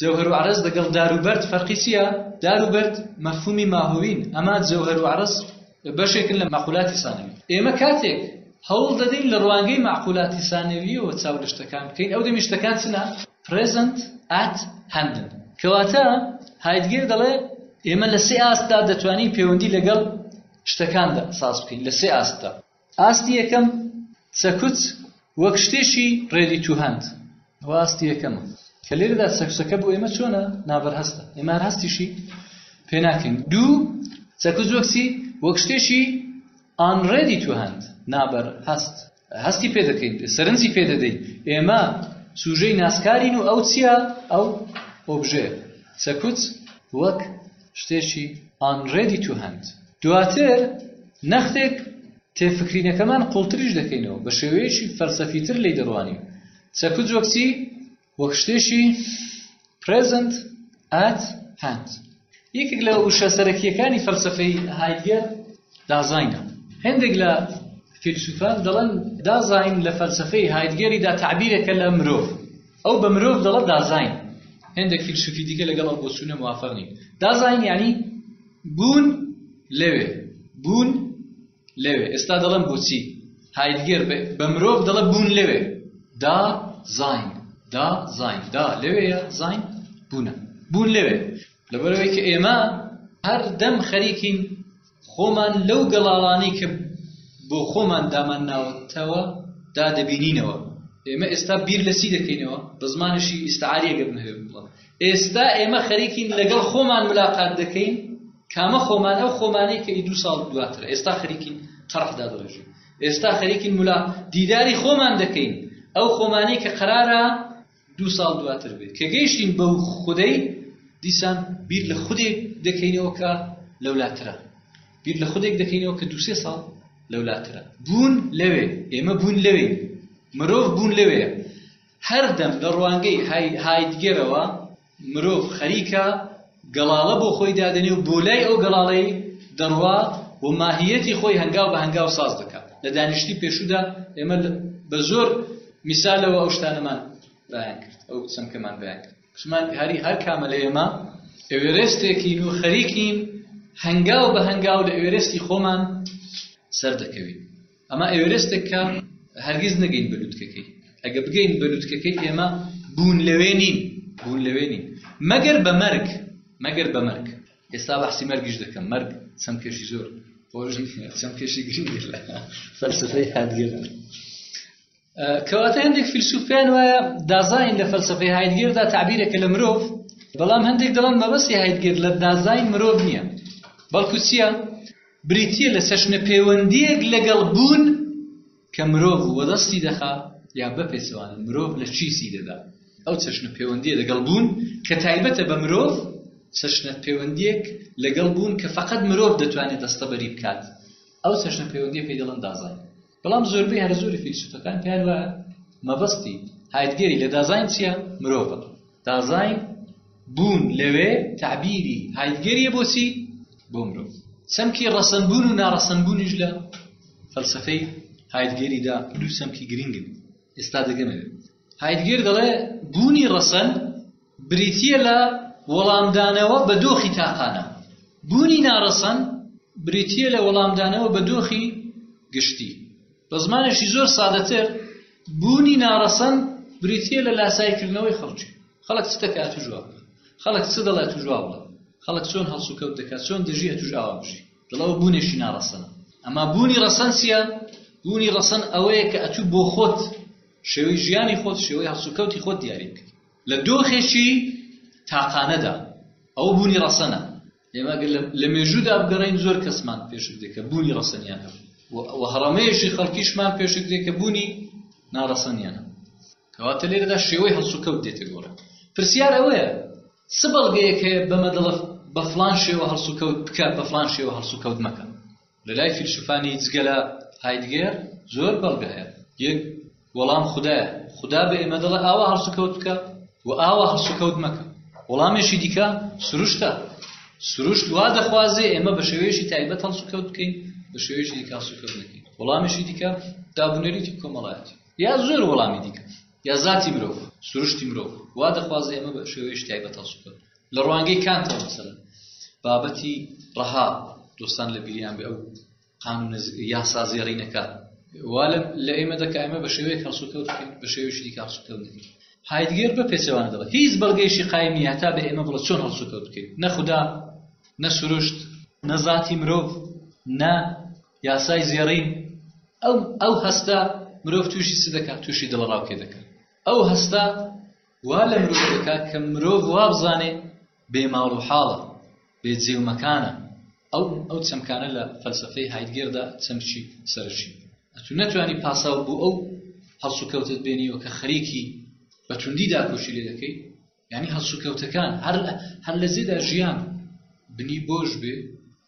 Speaker 1: جەوهەر و عەرەز لەگەڵ دار و بەرد فەرقی چییە؟ دار و بەرد مەفهوومی ماهووین، ئەما جەوهەر و عەرەز بەشێکن لە مەعقوولاتی سانەوی. ئێمە کاتێک هەوڵ دەدەین لە ڕوانگەی مەعقوولاتی سانەوییەوە چاو لە شتەکان بکەین، ئەو دەمی شتەکان چنە، Present at Hand، ن. کەواتە هایدگێر دەڵێ ئێمە لە سێ ئاستدا دەتوانین پێوەندی لەگەڵ شتەکاندا ساز بکەین، لە سێ ئاستدا. ئاستی یەکەم، چەکوچ وەک شتێکی ڕێدی تو هەند. ئەوە ئاستی یەکەمە. کە لێرەدا چەکوچەکە بۆ ئێمە چۆنە؟ نابەرهەستە. ئێمە هەر هەستیشی پێ ناکەین. دوو، چەکوچ وەک چی؟ وەک شتێکی Unready to Hand، نابەرهەست. هەستی پێ دەکەین، سەرنجی پێ دەدەین. ئێمە سوژەی ناسکارین و ئەو چییە؟ ئەو ئۆبژەیە. چەکوچ وەک. شتێکی ئان ڕێدی تو هەند. دواتر نەختێک تێفکرینەکەمان قوڵتریش دەکەینەوە، بە شێوەیەکی فەلسەفیتر لێی دەڕوانین. چەکوچ وەک چی؟ وەک شتێکی پرێزنت ئات هەند. یەکێک لە وشە سەرەکییەکانی فەلسەفەی هایدگەر دازاینە. هەندێک لە فەیلسوفان دەڵێن دازاین لە فەلسەفەی هایدگەریدا تەعبیرێکە لە مرۆڤ. ئەو بە مرۆڤ دەڵە دازاین هەندێک فیلسوفی دیکە لەگەڵ ئەو بۆچوونە موافق نین دازاین یعنی بوون لەوێ بوون لەوێ ئێستا دەڵم بۆچی هایدگەر بە مرۆڤ دەڵە بوون لەوێ دا زین دا زین دا لەوەیە زین بوونە بوون لەوێ لەبەرەوەی کە ئێمە هەر دەم خەریکین خۆمان لەو گەڵاڵانەی کە بۆ خۆمان دامان ناوەتەوە دا دەبینینەوە ئێمە ئێستا بیر لە چی دەکەینەوە بە زمانشی ئیسعاریەگە بنەوێت بڵە ئێستا ئێمە خەریکین لەگەڵ خۆمان ملاقات دەکەین کامە خۆمان ئەو خۆمانەی کە دو ساڵ دواتر ئێستا خەریکین تەڕحدا دەڕێژین ئێستا خەریکین ملا دیداری خۆمان دەکەین ئەو خۆمانەی کە قرارە دوو ساڵ دواتر بێت کە گەیشتین بەو خودەی دیسان بیر لە خودێک دەکەینەوە کە لەولاترە بیر لە خودێک دەکەینەوە کە دوسێ ساڵ لەولاترە بوون لەوێ ئێمە بوون لەوێ مرۆڤ بوون لەوەیە هەردەم لە ڕوانگەی هایدگەرەوە مرۆڤ خەریکە گەڵاڵە بۆ خۆی دادەنێ و بۆ لای ئەو گەڵاڵەی دەڕوا و ماهیەتی خۆی هەنگاو بە هەنگاو ساز دەکا لە دانیشتی پێشودا ئێمە بە زۆر میسالەوە ئەو شتانەمان بەیان کرد ئەو چەمکەمان بەیان کرد شمان هەری هەر کامە لە ئێمە ئەوێرێستێکین و خەریکین هەنگاو بە هەنگاو لە ئەوێرێستی خۆمان سەر دەکەوین ئەمە ئێوەرێستێک کە هەرگیز نەگەین بە لوتکەکەی ئەگە بگەین بە لوتکەکەی ئێمە بوون لەوێ نین بوون لەوێ نین مەگەر بە مەرگ مەگەر بە مەرگ ئێستا بەحسی مەرگیش دەکەم مەرگ چەمکێشی زۆر چەمکێشی گرنگ فەلسفەی هادگەر کەواتە هەندێک فیلسوف پێیان وایە دازاین لە فەلسەفەی هایدگێردا تەعبیرێکە لە مرۆڤ بەڵام هەندێک دەڵێن مەبەستی هایدگێر لە دازاین مرۆڤ نییە بەڵکو چییە بریتییە لە سەشنە پەیوەندیەک لەگەڵ بوون کە مرۆڤ وەدەستی دەخا یا بەپێچوان مرۆڤ لە چیسی دەدا ئەو چەشنە پەیوەندیە لەگەڵ بوون کە تایبەتە بە مرۆڤ چەشنە پەیوەندیەک لەگەڵ بوون کە فقط مرۆڤ دەتوانێت دەستەبەری بکات ئەو چەشنە پەیوەندی پێی دەڵن دازای بەڵام زۆربەی هەرە زۆری فیلسوفەکان پێیان وایە مەبەستی هایدگەری لە دازاین چییە مرۆڤە دازاین بوون لەوێ تعبیری هایدگەریە بۆچی بۆ مرۆڤ چەمکی ڕەسەنبوون و ناڕەسەنبوونیش لە فەلسفەی هایدگەریدا دوو چەمکی گرنگن ئێستا دەگەنەوێت هایدگێر دەڵێ بوونی ڕەسەن بریتییە لە وەڵامدانەوە بە دۆخی تاقانە، بوونی ناڕەسەن بریتییە لە وەڵامدانەوە بە دۆخی گشتی. بە زمانێکی زۆر سادەتر بوونی ناڕەسەن بریتییە لە لاساییکردنەوەی خەڵکی، خەڵک چ دەکات توش وا بکە، خەڵک چ دەڵێت توش وا بڵێ، خەڵک چۆن هەڵسوکەوت دەکات، چۆن دەژی توش ئاوا بژی، دەڵەوە بوونێکی ناڕەسەنە. ئەما بوونی ڕەسەن چییە؟ بوونی ڕەسەن ئەوەیە کە ئەتوو بۆ خۆت، شێوەی ژیانی خۆت شێوەی هەڵسوکەوتی خۆت دیاری بکەیت لە دۆخێکی تاقانەدا ئەو بوونی ڕەسەنە ئێمە لە مێژوودا بگەڕین زۆر کەسمان پێشک دێکە بوونی ڕەسەنیان هەبوو هەڕەمەیەشی خەڵکیشمان پێشک دێکە بوونی ناڕەسەنیانە کەواتە لێرەدا شێوەی هەڵسوکەوت دێتە گۆڕە پرسیار ئەوەیە چ بەڵگەیەک هەیە بەمە دڵە بە فلان شێوە هەڵسوکەوت بکە بە فلان شێوە هەڵسوکەوت مەکە لە لای فیلسوفانی جگە لە هایدگێر زۆر بەڵگە هەیە یەک وەڵام خودایە خودا بە ئێمە دەڵێ ئاوا هەڵسوکەوت بکە و ئاوا هەڵسوکەوت مەکە وەڵامێکی دیکە سروشتە سروشت وا دەخوازێ ئێمە بە شێوەیەشی تایبەت هەڵسوکەوت بکەین بە شێوەیەشی دیکە هەڵسوکەوت نەکەین وەڵامێکی دیکە دابونەریتی کۆمەڵایەتی یا زۆر وەڵامی دیکە یا زاتی مرۆڤ سروشتی مرۆڤ وا دەخوازێ ئێمە بە شێوەیەشی تایبەت هەڵسوکەوت لە ڕوانگەی کانتەوە مثلا بابەتی ڕەها دۆستان لە بیریان بێ ئەو قانون یاسا زێڕینەکە وا لە ئێمە دەکە ئەمە بە شێوەیە کەسوکەوت بە شێویشی کاسوکەوت هایدگەر بە پێچەوان دەڵێت هیچ بەڵگەیشی قایم نیە تا بە ئێمە بڵە چۆن هەڵسوکەوت بکەیت نە خوددا نە سروشت نە زاتی مرۆڤ نە یاسای زێڕین ئەو ئەو هەستە مرۆڤ تووشی چ دەکات تووشی دڵڕاوکێ دەکات ئەو هەستە وا لە مرۆڤ دەکات کە مرۆڤ وابزانێ بێ ماڵ و حاڵە، بێ جێ و مەکانە، ئەو ئەو چەمکانە لە فەلسەفەی هایدگێردا چەمکی سەرەکین. ئەتوو نەتوانی پاساو بۆ ئەو هەڵسوکەوتەت بێنیەوە کە خەریکی بە توندی داکۆکی لێ دەکەی، یانی هەڵسوکەوتەکان هەر هەر لە جێدا ژیان بنی بۆش بێ،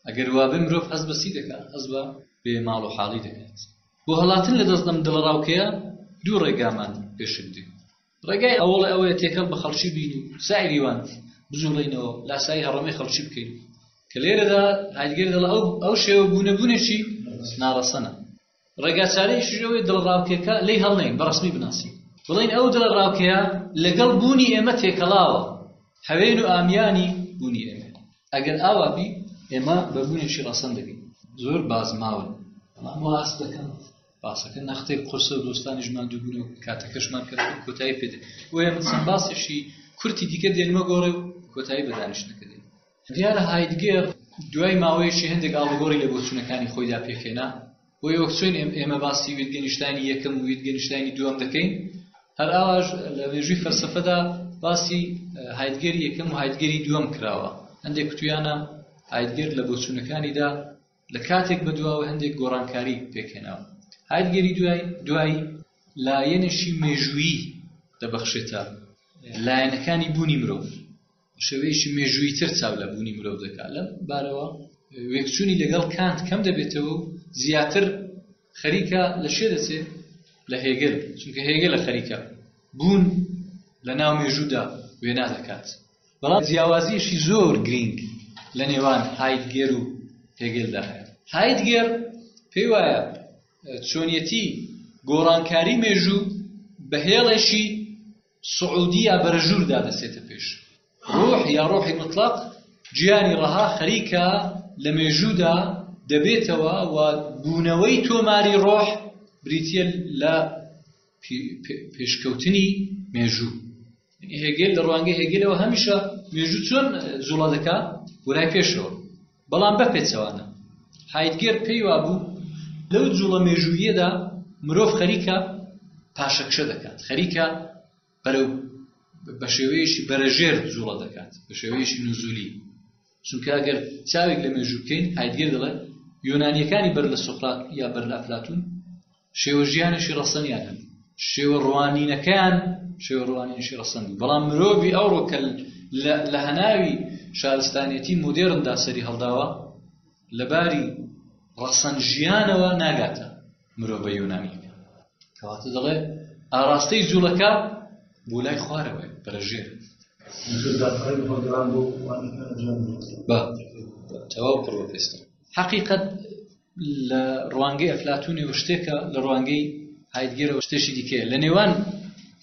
Speaker 1: ئەگەر وابێ مرۆڤ هەست بە چی دەکات؟ هەست بە بێ ماڵ و حاڵی دەکات. بۆ هەڵاتن لە دەست ئەم دڵەڕاوکێیە دوو ڕێگامان پێشت دێ. ڕێگای ئەوەڵێ ئەوەیە تێکەڵ بە خەڵکی بین و سەعری وانت بجوڵێینەوە لاسایی هەڕەمەی خەڵکی بکەین کە لێرەدا هایدگەر دەڵ ئەو ئەو شێوە بوونە بوونێکی ناڕەسەنە ڕێگا چارەی شوێەوەی دڵ ڕاوکێکە لی هەڵنین بە ڕسمی بناسی بڵین ئەو دڵە ڕاوکەیە لەگەڵ بوونی ئێمە تێکەڵاوە هەوێن و ئامیانی بوونی ئێمە ئەگەر ئاوا بی ئێمە بە بوونێکی ڕەسەن دەبین زۆر بازماون ئەمە ئاست دەکەم باسەکە نەختێک قورسە و دۆستانیش ماندوو بوون و کاتەکەشمان کە کۆتایی پێدێت بۆیە من چەند باسێکی کورتی دیکە دێنمە گۆڕێ و کۆتایی بەدانیشتەکە دێن دیارە هایدگەر دوای ماوەیەکی هەندێک ئاڵگۆڕی لە بۆچوونەکانی خۆیدا پێکێنا بۆی وەک چۆن ئێمە باسی ویدگەنیشتانی یەکەم و ویدگەنیشتانی دووەم دەکەین هەر ئاواش لە مێژووی فەلسفەدا باسی هایدگەری یەکەم و هایدگەری دووەم کراوە هەندێک کوتویانە هایدگەر لە بۆچوونەکانیدا لە کاتێک بە دواوە هەندێک گۆڕانکاری پێک هێناوە. هایدگەری دوای دوای لایەنێکی مێژوویی دەبەخشێتە لایەنەکانی بوونی مرۆڤ شێوەیەکی مێژووی تر چاو لە بوونی مرۆڤ دەکات لەم بارەوە وێکچوونی لەگەڵ کانت کەم دەبێتەوە و زیاتر خەریکە لە شێ دەچێت لە هێگەل چونکە هێگە لە خەریکە بوون لە ناو مێژوودا وێنا دەکات بەڵام جیاوازییەکی زۆر گرینگ لە نێوان هایدگێر و هێگێلدا هەیە. هایدگێر پێی وایە چۆنیەتی گۆڕانکاری مێژوو بە هێڵێکی سعودی یا بەرەژووردا دەچێتە پێش. ڕۆح یا ڕۆحی مطلق گیانی ڕەها خەریکە لە مێژوودا دەبێتەوە و بوونەوەی تۆماری ڕۆح بریتییە لە پێشکەوتنی مێژوو. هێگێل لە ڕوانگەی هێگێلەوە هەمیشە مێژوو چۆن جوڵە دەکا وەلای پێشەوە بەڵام بە پێچەوانە هایدگێر پێی وابوو لەو جوڵە مێژوویەدا مرۆڤ خەریکە پاشەکشە دەکات خەریکە بەرەو بە شێوەیەشی بەرەژێر جوڵە دەکات بە شێوەیەشی نوزولی چونکە ئەگەر چاوێک لە مێژوو بکەین هایدگێر دەڵێت یۆنانیەکانی بەر لە سوقرات یا بەر لە ئەفلاتون شێوە ژیانێکی ڕەسەنیان هەبوو شێوە ڕوانینەکەیان شێوە ڕوانینشی ڕەسەن بوو بەڵام مرۆڤی ئەوڕۆ کە لە هەناوی شارستانیەتی مدێرندا سەری هەڵداوە لەباری ڕەسەن ژیانەوە ناگاتە مرۆڤە یۆنانیەکە کەواتە دەڵێ ئاراستەی جوڵەکە بۆ لای خوارەوەی بەرەژێر تەواو پڕۆپێستە حقیقت لە ڕوانگەی ئەفلاتونی و شتێکە لە ڕوانگەی هایدگەرەوە شتێکی دیکەیە لە نێوان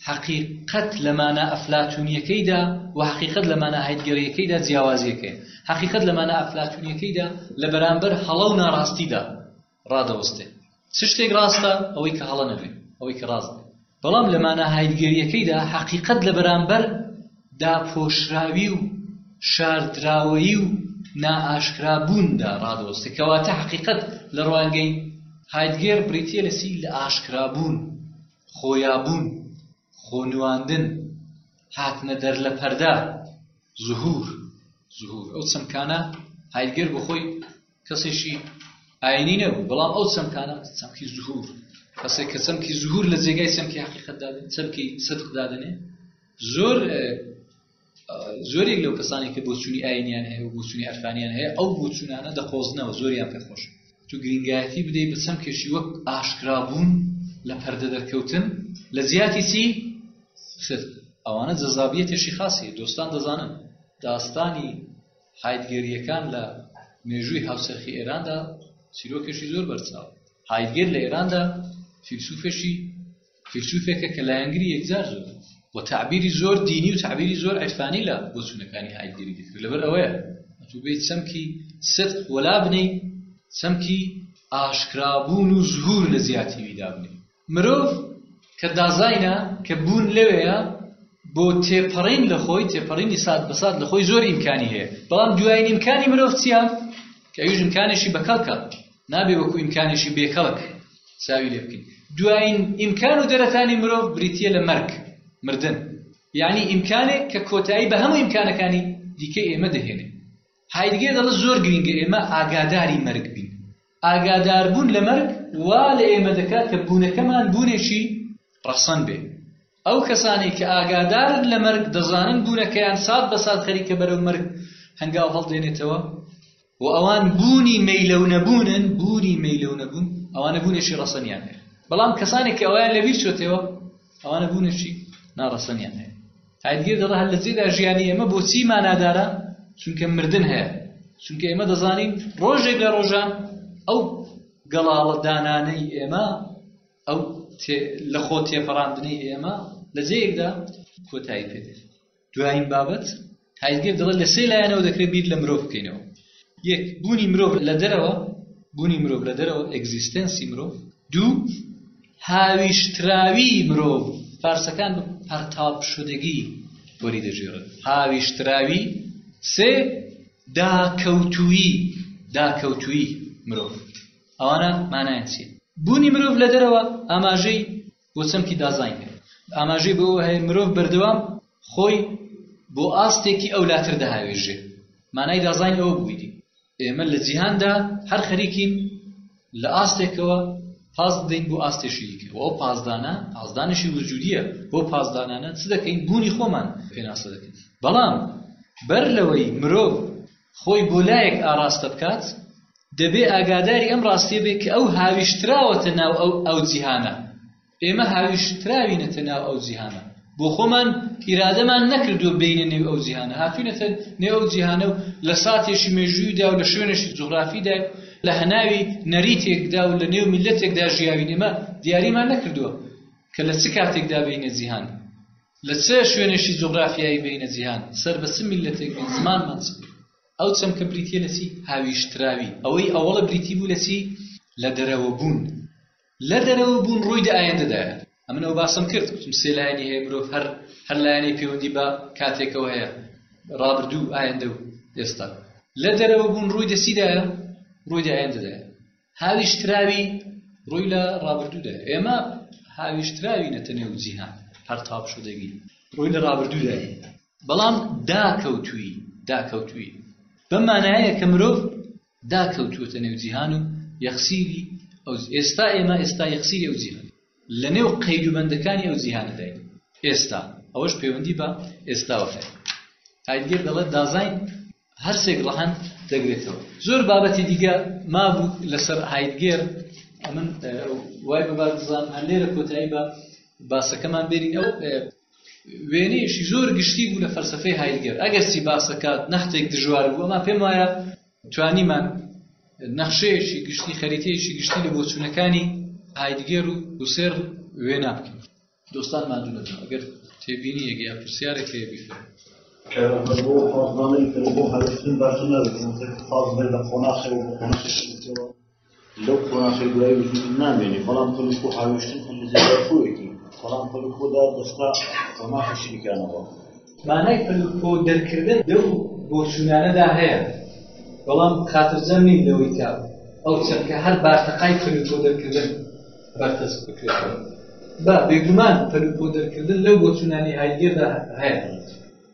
Speaker 1: حقیقەت لەمانە ئەفلاتونیەکەیدا و حقیقت لەمانە هایدگەرەکەیدا جیاوازیەکەی حقیقت لەمانە ئەفلاتونیەکەیدا لە بەرامبەر هەڵە و ناڕاستیدا ڕادەوەستێ چ شتێک ڕاستە ئەوەی کە هەڵە نەبێت ئەوەی کە ڕاست بەڵام لە مانا هایدگەرییەکەیدا حەقیقەت لە بەرامبەر داپۆشراوی و شاردراوەیی و نائاشکرابووندا ڕادەوەستێ، کەواتە حەقیقەت لە ڕوانگەی هایدگەر بریتییە لە چی؟ لە ئاشکرابوون، خۆیابوون، خۆنواندن، هاتنەدەر لە پەردە، ظهور. ئەو چەمکانە هایدگەر بۆ خۆی کەسێکی ئاینی نەبوو بەڵام ئەو چەمکانە چەمکی زهور کەسێک کە چەمکی زهور لە جێگای چەمکی حقیقت دادن چەمکی سەدق دادنێ زۆر زۆرێک لەو کەسانی کە بۆچوونی ئاینیان هەیە و بۆچوونی ئەرفانیان هەیە ئەو بۆچوونانە دەقۆزنەوە زۆریان پێ خۆش تو گرنگایەتی بدەی بە چەم کێشی وەک ئاشکرابوون لە پەردە دەرکەوتن لە زیاتی چی سر ئەوانە جەزابیەتێکی خاصی دۆستان دەزانن داستانی هایدگەرییەکان لە مێژووی هاوچەرخی ئێراندا چیرۆکێکی زۆر بەرچاو هایدگەر لە ئێراندا فیلسوفێکی فیلسوفێکە کە لایەنگری یەکجار زۆر و تعبیری زۆر دینی و تعبیری زۆر عرفانی لە بۆچوونەکانی هایدگەری دەکرد لەبەر ئەوەیە تو بێت چەمکی ست وەلا بنەی چەمکی ئاشکرابوون و زهور لە زیاتیویدا بنەی مرۆڤ کە دازاینە کە بوون لەوێیە بۆ تێپەڕین لە خۆی تێپەڕینی سات بە سات لە خۆی زۆر ئیمکانی هەیە بەڵام دوایین ئیمکانی مرۆڤ چییە کە ئەویش ئیمکانێکی بەکەڵکە نابێ وەکو ئیمکانێکی بێکەڵک ساوی لێ بکەین دوایین ئیمکان و دەرەتانی مرۆڤ بریتە لە مەرگ مردن یعنی ئیمکانێک کە کۆتایی بە هەموو ئیمکانەکانی دیکە ئێمە دەهێنێ هایدگێر دەڵێت زۆر گرینگە ئێمە ئاگاداری مەرگ بین ئاگاداربوون لە مەرگ وا لە ئێمە دەکات کە بوونەکەمان بوونێکی ڕەسەن بێ ئەو کەسانەی کە ئاگادارن لە مەرگ دەزانن بوونەکەیان سات بە سات خەریکە بەرەو مەرگ هەنگاو هەڵدێنێتەوە و ئەوان بوونی مەیلەو نەبوونن بوونی مەیلەو نەبوون ئەوانە بوونێکی ڕەسەنیان هەیە بەڵام کەسانێک کە ئەویان لەبیر چۆتەوە ئەوانە بوونێکی ناڕەسەنیان هەیە هایدگێر دەڵێ هەر لە جێدا ژیانی ئێمە بۆچی مانادارە چونکە مردن هەیە چونکە ئێمە دەزانین ڕۆژێک لە ڕۆژان ئەو گەڵاڵە دانانەی ئێمە ئەو لە خۆ تێپەڕاندنەی ئێمە لە جێیەکدا کۆتایی پێدێت دوایین بابەت هایدگێر دەڵێت لە سێ لایەنەوە دەکرێت بیر لە مرۆڤ بکەینەوە یەک بوونی مرۆڤ لە دەرەوە بوونی مرۆڤ لە دەرەوە ئەگزیستەنسی مرۆڤ دوو هاویشتراوی مرۆڤ، فارسەکان بە پەرتاب شدگی وەری دەگێڕن، هاویشتراوی، سێ، داکەوتوویی، داکەوتوویی، مرۆڤ. ئەوانە مانایان چییە؟ بوونی مرۆڤ لە دەرەوە ئاماژەی بۆ چەمکی دازاین هەیە، ئاماژەی بۆ ئەوە هەیە مرۆڤ بەردەوام خۆی بۆ ئاستێکی ئەولاتر دەهاوێژێ، مانای دازاین ئەوە بوویدی. ئێمە لە جیهاندا هەر خەریکین لە ئاستێکەوە پاس بدەین بۆ ئاستێکی دیکە و ئەو پازدانە پازدانێکی وجودیە بۆ پازدانانە چ دەکەین بوونی خۆمان پێناسە دەکەین بەڵام بەر لەوەی مرۆڤ خۆی بۆ لایەک ئاراستە بکات دەبێ ئاگاداری ئەم ڕاستیە بێ کە ئەو هاویشتراوەتە ناو ئەو ئەو جیهانە ئێمە هاویشتراوینەتە ناو ئەو جیهانە بۆ خۆمان ئیرادەمان نەکردووە بینە نێو ئەو جیهانە هاتوینەتە نێو ئەو جیهانە و لە ساتێکی مێژوویدا و لە شوێنێکی جوغرافیدا لە هەناوی نەریتێکدا و لە نێو میلەتێکدا ژیاوی ئێمە دیاریمان نەکردووە کە لە چ کاتێکدا بینە جیهان لە چ شوێنێکی جوغرافیایی بینە جیهان سەر بە چ میلەتێک زمانمان چ ئەو چەمکە بریتە لە چی هاویشتراوی ئەوەی ئەوڵە بریتی بوو لە چی لە دەرەوە بوون لە دەرەوە بوون ڕووی دە ئایندە دایەت ئەمن ئەو باسم کرد گوتم سێ لایەنی هەیە مرۆڤ هەر هەر لایەنی پەیوەندی بە کاتێکەوە هەیە ڕابردوو ئایندە و ئێستا لە دەرەوە بوون ڕووی دەسیدایە ڕووی دە ئایندە دایە هاویشتراوی ڕووی لە ڕابردوودا ئێمە هاویشتراوی نەتە نێو جیهان هەر تاپشو دەبین ڕووی لە ڕابردوودا بەڵام داکەوتوی داکەوتوی بەم مانایە کە مرۆڤ دا کەوتووەتە نێو جیهان و یەخسیری ئەو ئێستا ئێمە ئێستا یەخسیری ئەو جیهان لە نێو قەید و بەندەکانی ئەو جیهانەداین ئێستا ئەوەش پەیوەندی بە ئێستاوە هەیە هایدگەر دەڵێت دازاین هەرسێک ڕەهەن دەگرێتەوە زۆر بابەتی دیگە مابوو لەسەر هایدگەر ئەمن وای بەبار بزان هەر لێرە کۆتایی بە باسەکەمان بێرین ئەو وێنەیەکی زۆر گشتی بوو لە فەلسەفەی هایدگەر ئەگەرچی باسەکات نەختێک دژوار بوو ئەما پێم وایە توانیمان نەخشەیەکی گشتی خەریتەیەکی گشتی لە بۆچوونەکانی هایدگەر و هوسێر وێنا بکەین دۆستان مادونە ئەگەر تێبینی یەگەیا پرسیارێک هەیە بیفێن
Speaker 2: بۆ هەستن باشە نەبێت حاز بێت لە قۆناخەوە بۆ قۆناخی لەو قۆناخەی دوایی وجودی نامێنێ بەڵام کەلو خۆ هاویشتن کە لەجێگای خۆیەتی بەڵام کەلو خۆدا دەستا قۆناخی شریکانەوە
Speaker 1: مانای کەلو خۆ دەرکردن لەو بۆچوونانەدا هەیە بەڵام خاترجەم نیم لەوەی کە ئەو چەمکە هەر بارتەقای کەلو خۆ دەرکردن بەرتەسک بکرێتەوە با بێگومان کەلو خۆ دەرکردن لەو بۆچوونانەی هایدگێردا هەیە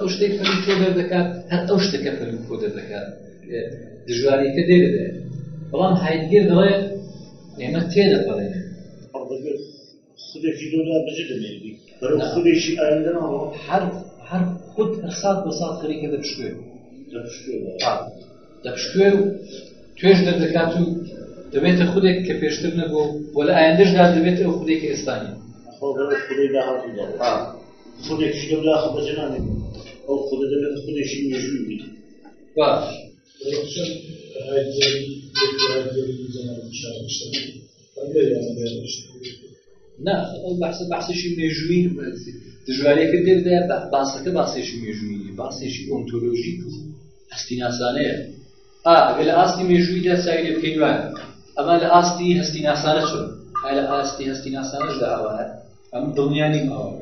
Speaker 2: ئەو شتێک
Speaker 1: پەلی تۆ دەردەکات هەر ئەو شتەکە پەل و کۆ دەردەکات دژوارەکە دێ دەدێت بەڵام هایدگەر دەڵێ ئێمە تێ دەپەڕێن
Speaker 2: خودێکی لۆدا بەجێ دەمێنی بەرەو خودێکی ئایندەنەوە
Speaker 1: هەر هەر خود هەر سات بە سات خەریکە دەپشکێت دەپشکێت لە پشتگوێ و توێژ دەردەکات و دەبێتە خودێک کە پێشتر نەبوو و لە ئایندەشدا دەبێت ئەو خودێک
Speaker 2: کە ئێستانی خودێکش لەم داخە بەجێنانێت ئەو خودە دەبێت خودێکی مێژووی بیت
Speaker 1: باش نا ئەو بەحسە بەحسێکی مێژووی دژوارێکە پێ بدە باسەکە باسێکی مێژووی باسێکی ئۆنتۆلۆژیک و هەستیناسانەیە ئەگە لە ئاستی مێژوویدا چاوی لێ بکەین وایە ئەمە لە ئاستی هەستیناسانە چۆن ئایا لە ئاستی هەستیناسانەشدا ئەوانە ئەم دڵنیانی ماوە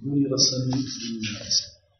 Speaker 3: بوونی ڕەسەن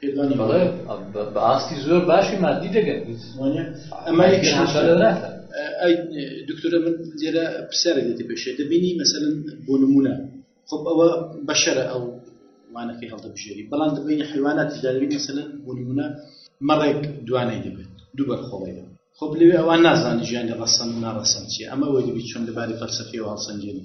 Speaker 3: پێدانی
Speaker 1: بەڵێ بە ئاستی زۆر باشی مادی دەگەن
Speaker 3: ئەمە دکتۆرە من لێرە پرسیارە دێتی پێشێ دەبینی مەسەن بۆ نمونە خب ئەوە بەشەرە ئەو وانەکەی هەڵدەبژێری بەڵام دەبینی حیوانات دەبی مەسەن بۆ نمونە مەڕێک دوانەی دەبێت دوو بەرخۆڵی خب لەوێ ئەوان نازانانی ژیان لە ڕەسەن و ناڕەسەن چیە ئەمە وەدەبی چۆن لەباری فەرسەفی و هەڵسەنگێنی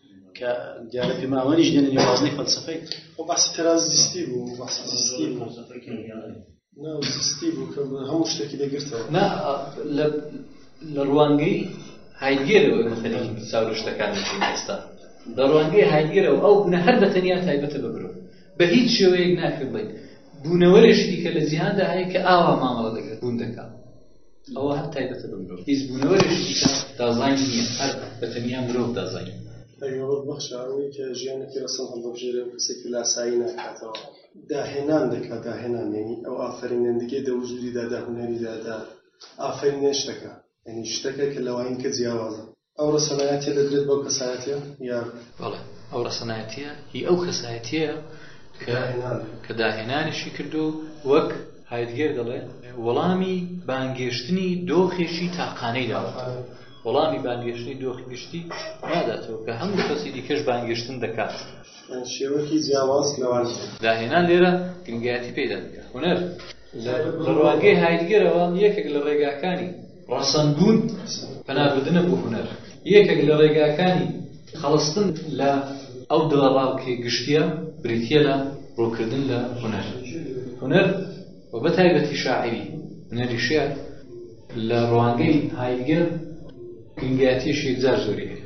Speaker 3: کە دیارە پێماوەنیش دێنە نێوازنەی فەلسفەی
Speaker 4: خۆ باسی تەراز زیستی بوو باسی زیستی بوو زیستی بوو کە هەموو شتێکی دەگرتەوە
Speaker 1: نا لە ڕوانگەی هایدگێرەوە مەخەلی چاورە شتەکان ئێستا لە ڕوانگەی هایدگێرەوە ئەو بنە هەر بە تەنیا تایبەتە بە برۆ بە هیچ شێوەیەک ناکرد بڵێت بوونەوەرێشتی کە لە جیهاندا هەیە کە ئاوا مامەڵە دەکرێت بوون دەکات ئەوە هەر تایبەتە بە مرۆڤ هیچ بوونەوەرێکی دیکە دازای نییە هەر بە تەنیا مرۆڤ دازای
Speaker 4: ئەگەڕۆک بەخشە ئەوەی کە ژیانێکی ڕەسەن هەڵدەبژێرێ و کەسێکی لاسایی ناکاتەوە داهێنان دەکات داهێنان یعنی ئەو ئافرینەندگی دە وجودیدا دە هونەریدا دە ئافرینێ شتەکە یعنی شتەکە کە لەوانین کە جیاوازە ئەو ڕەسەنایەتیە دەدرێت بەو کەسایەتیە یان؟
Speaker 1: بەڵێ ئەو ڕەسەنایەتیە هی ئەو کەسایەتیە کە کە داهێنانیشی کردو وەک هایدگێر دەڵێ وەڵامی بانگێشتنی دۆخێکی تاقانەی داوەت وەڵامی بانگێشتنی دۆخی گشتی ناداتەوە کە هەموو کەسی دیکەش بانگێشتن دەکات
Speaker 4: شێوەکی جیاواز لەوان
Speaker 1: داهێنان لێرە گرنگایەتی پێدا دەکات هونەر لە ڕوانگەی هایدگەرەوە یەکێک لە ڕێگاکانی ڕەسەنبوون پەنابردنە بۆ هونەر. یەکێک لە ڕێگاکانی خەڵستن لە ئەو دڵەڕاوکێ گشتییە بریتییە لە ڕووکردن لە هونەر. هونەر و بە تایبەتی شاعیری هونەری شێعر لە ڕوانگەی هایدگەر گرنگایەتیەکی یەکجار زۆری هەیە.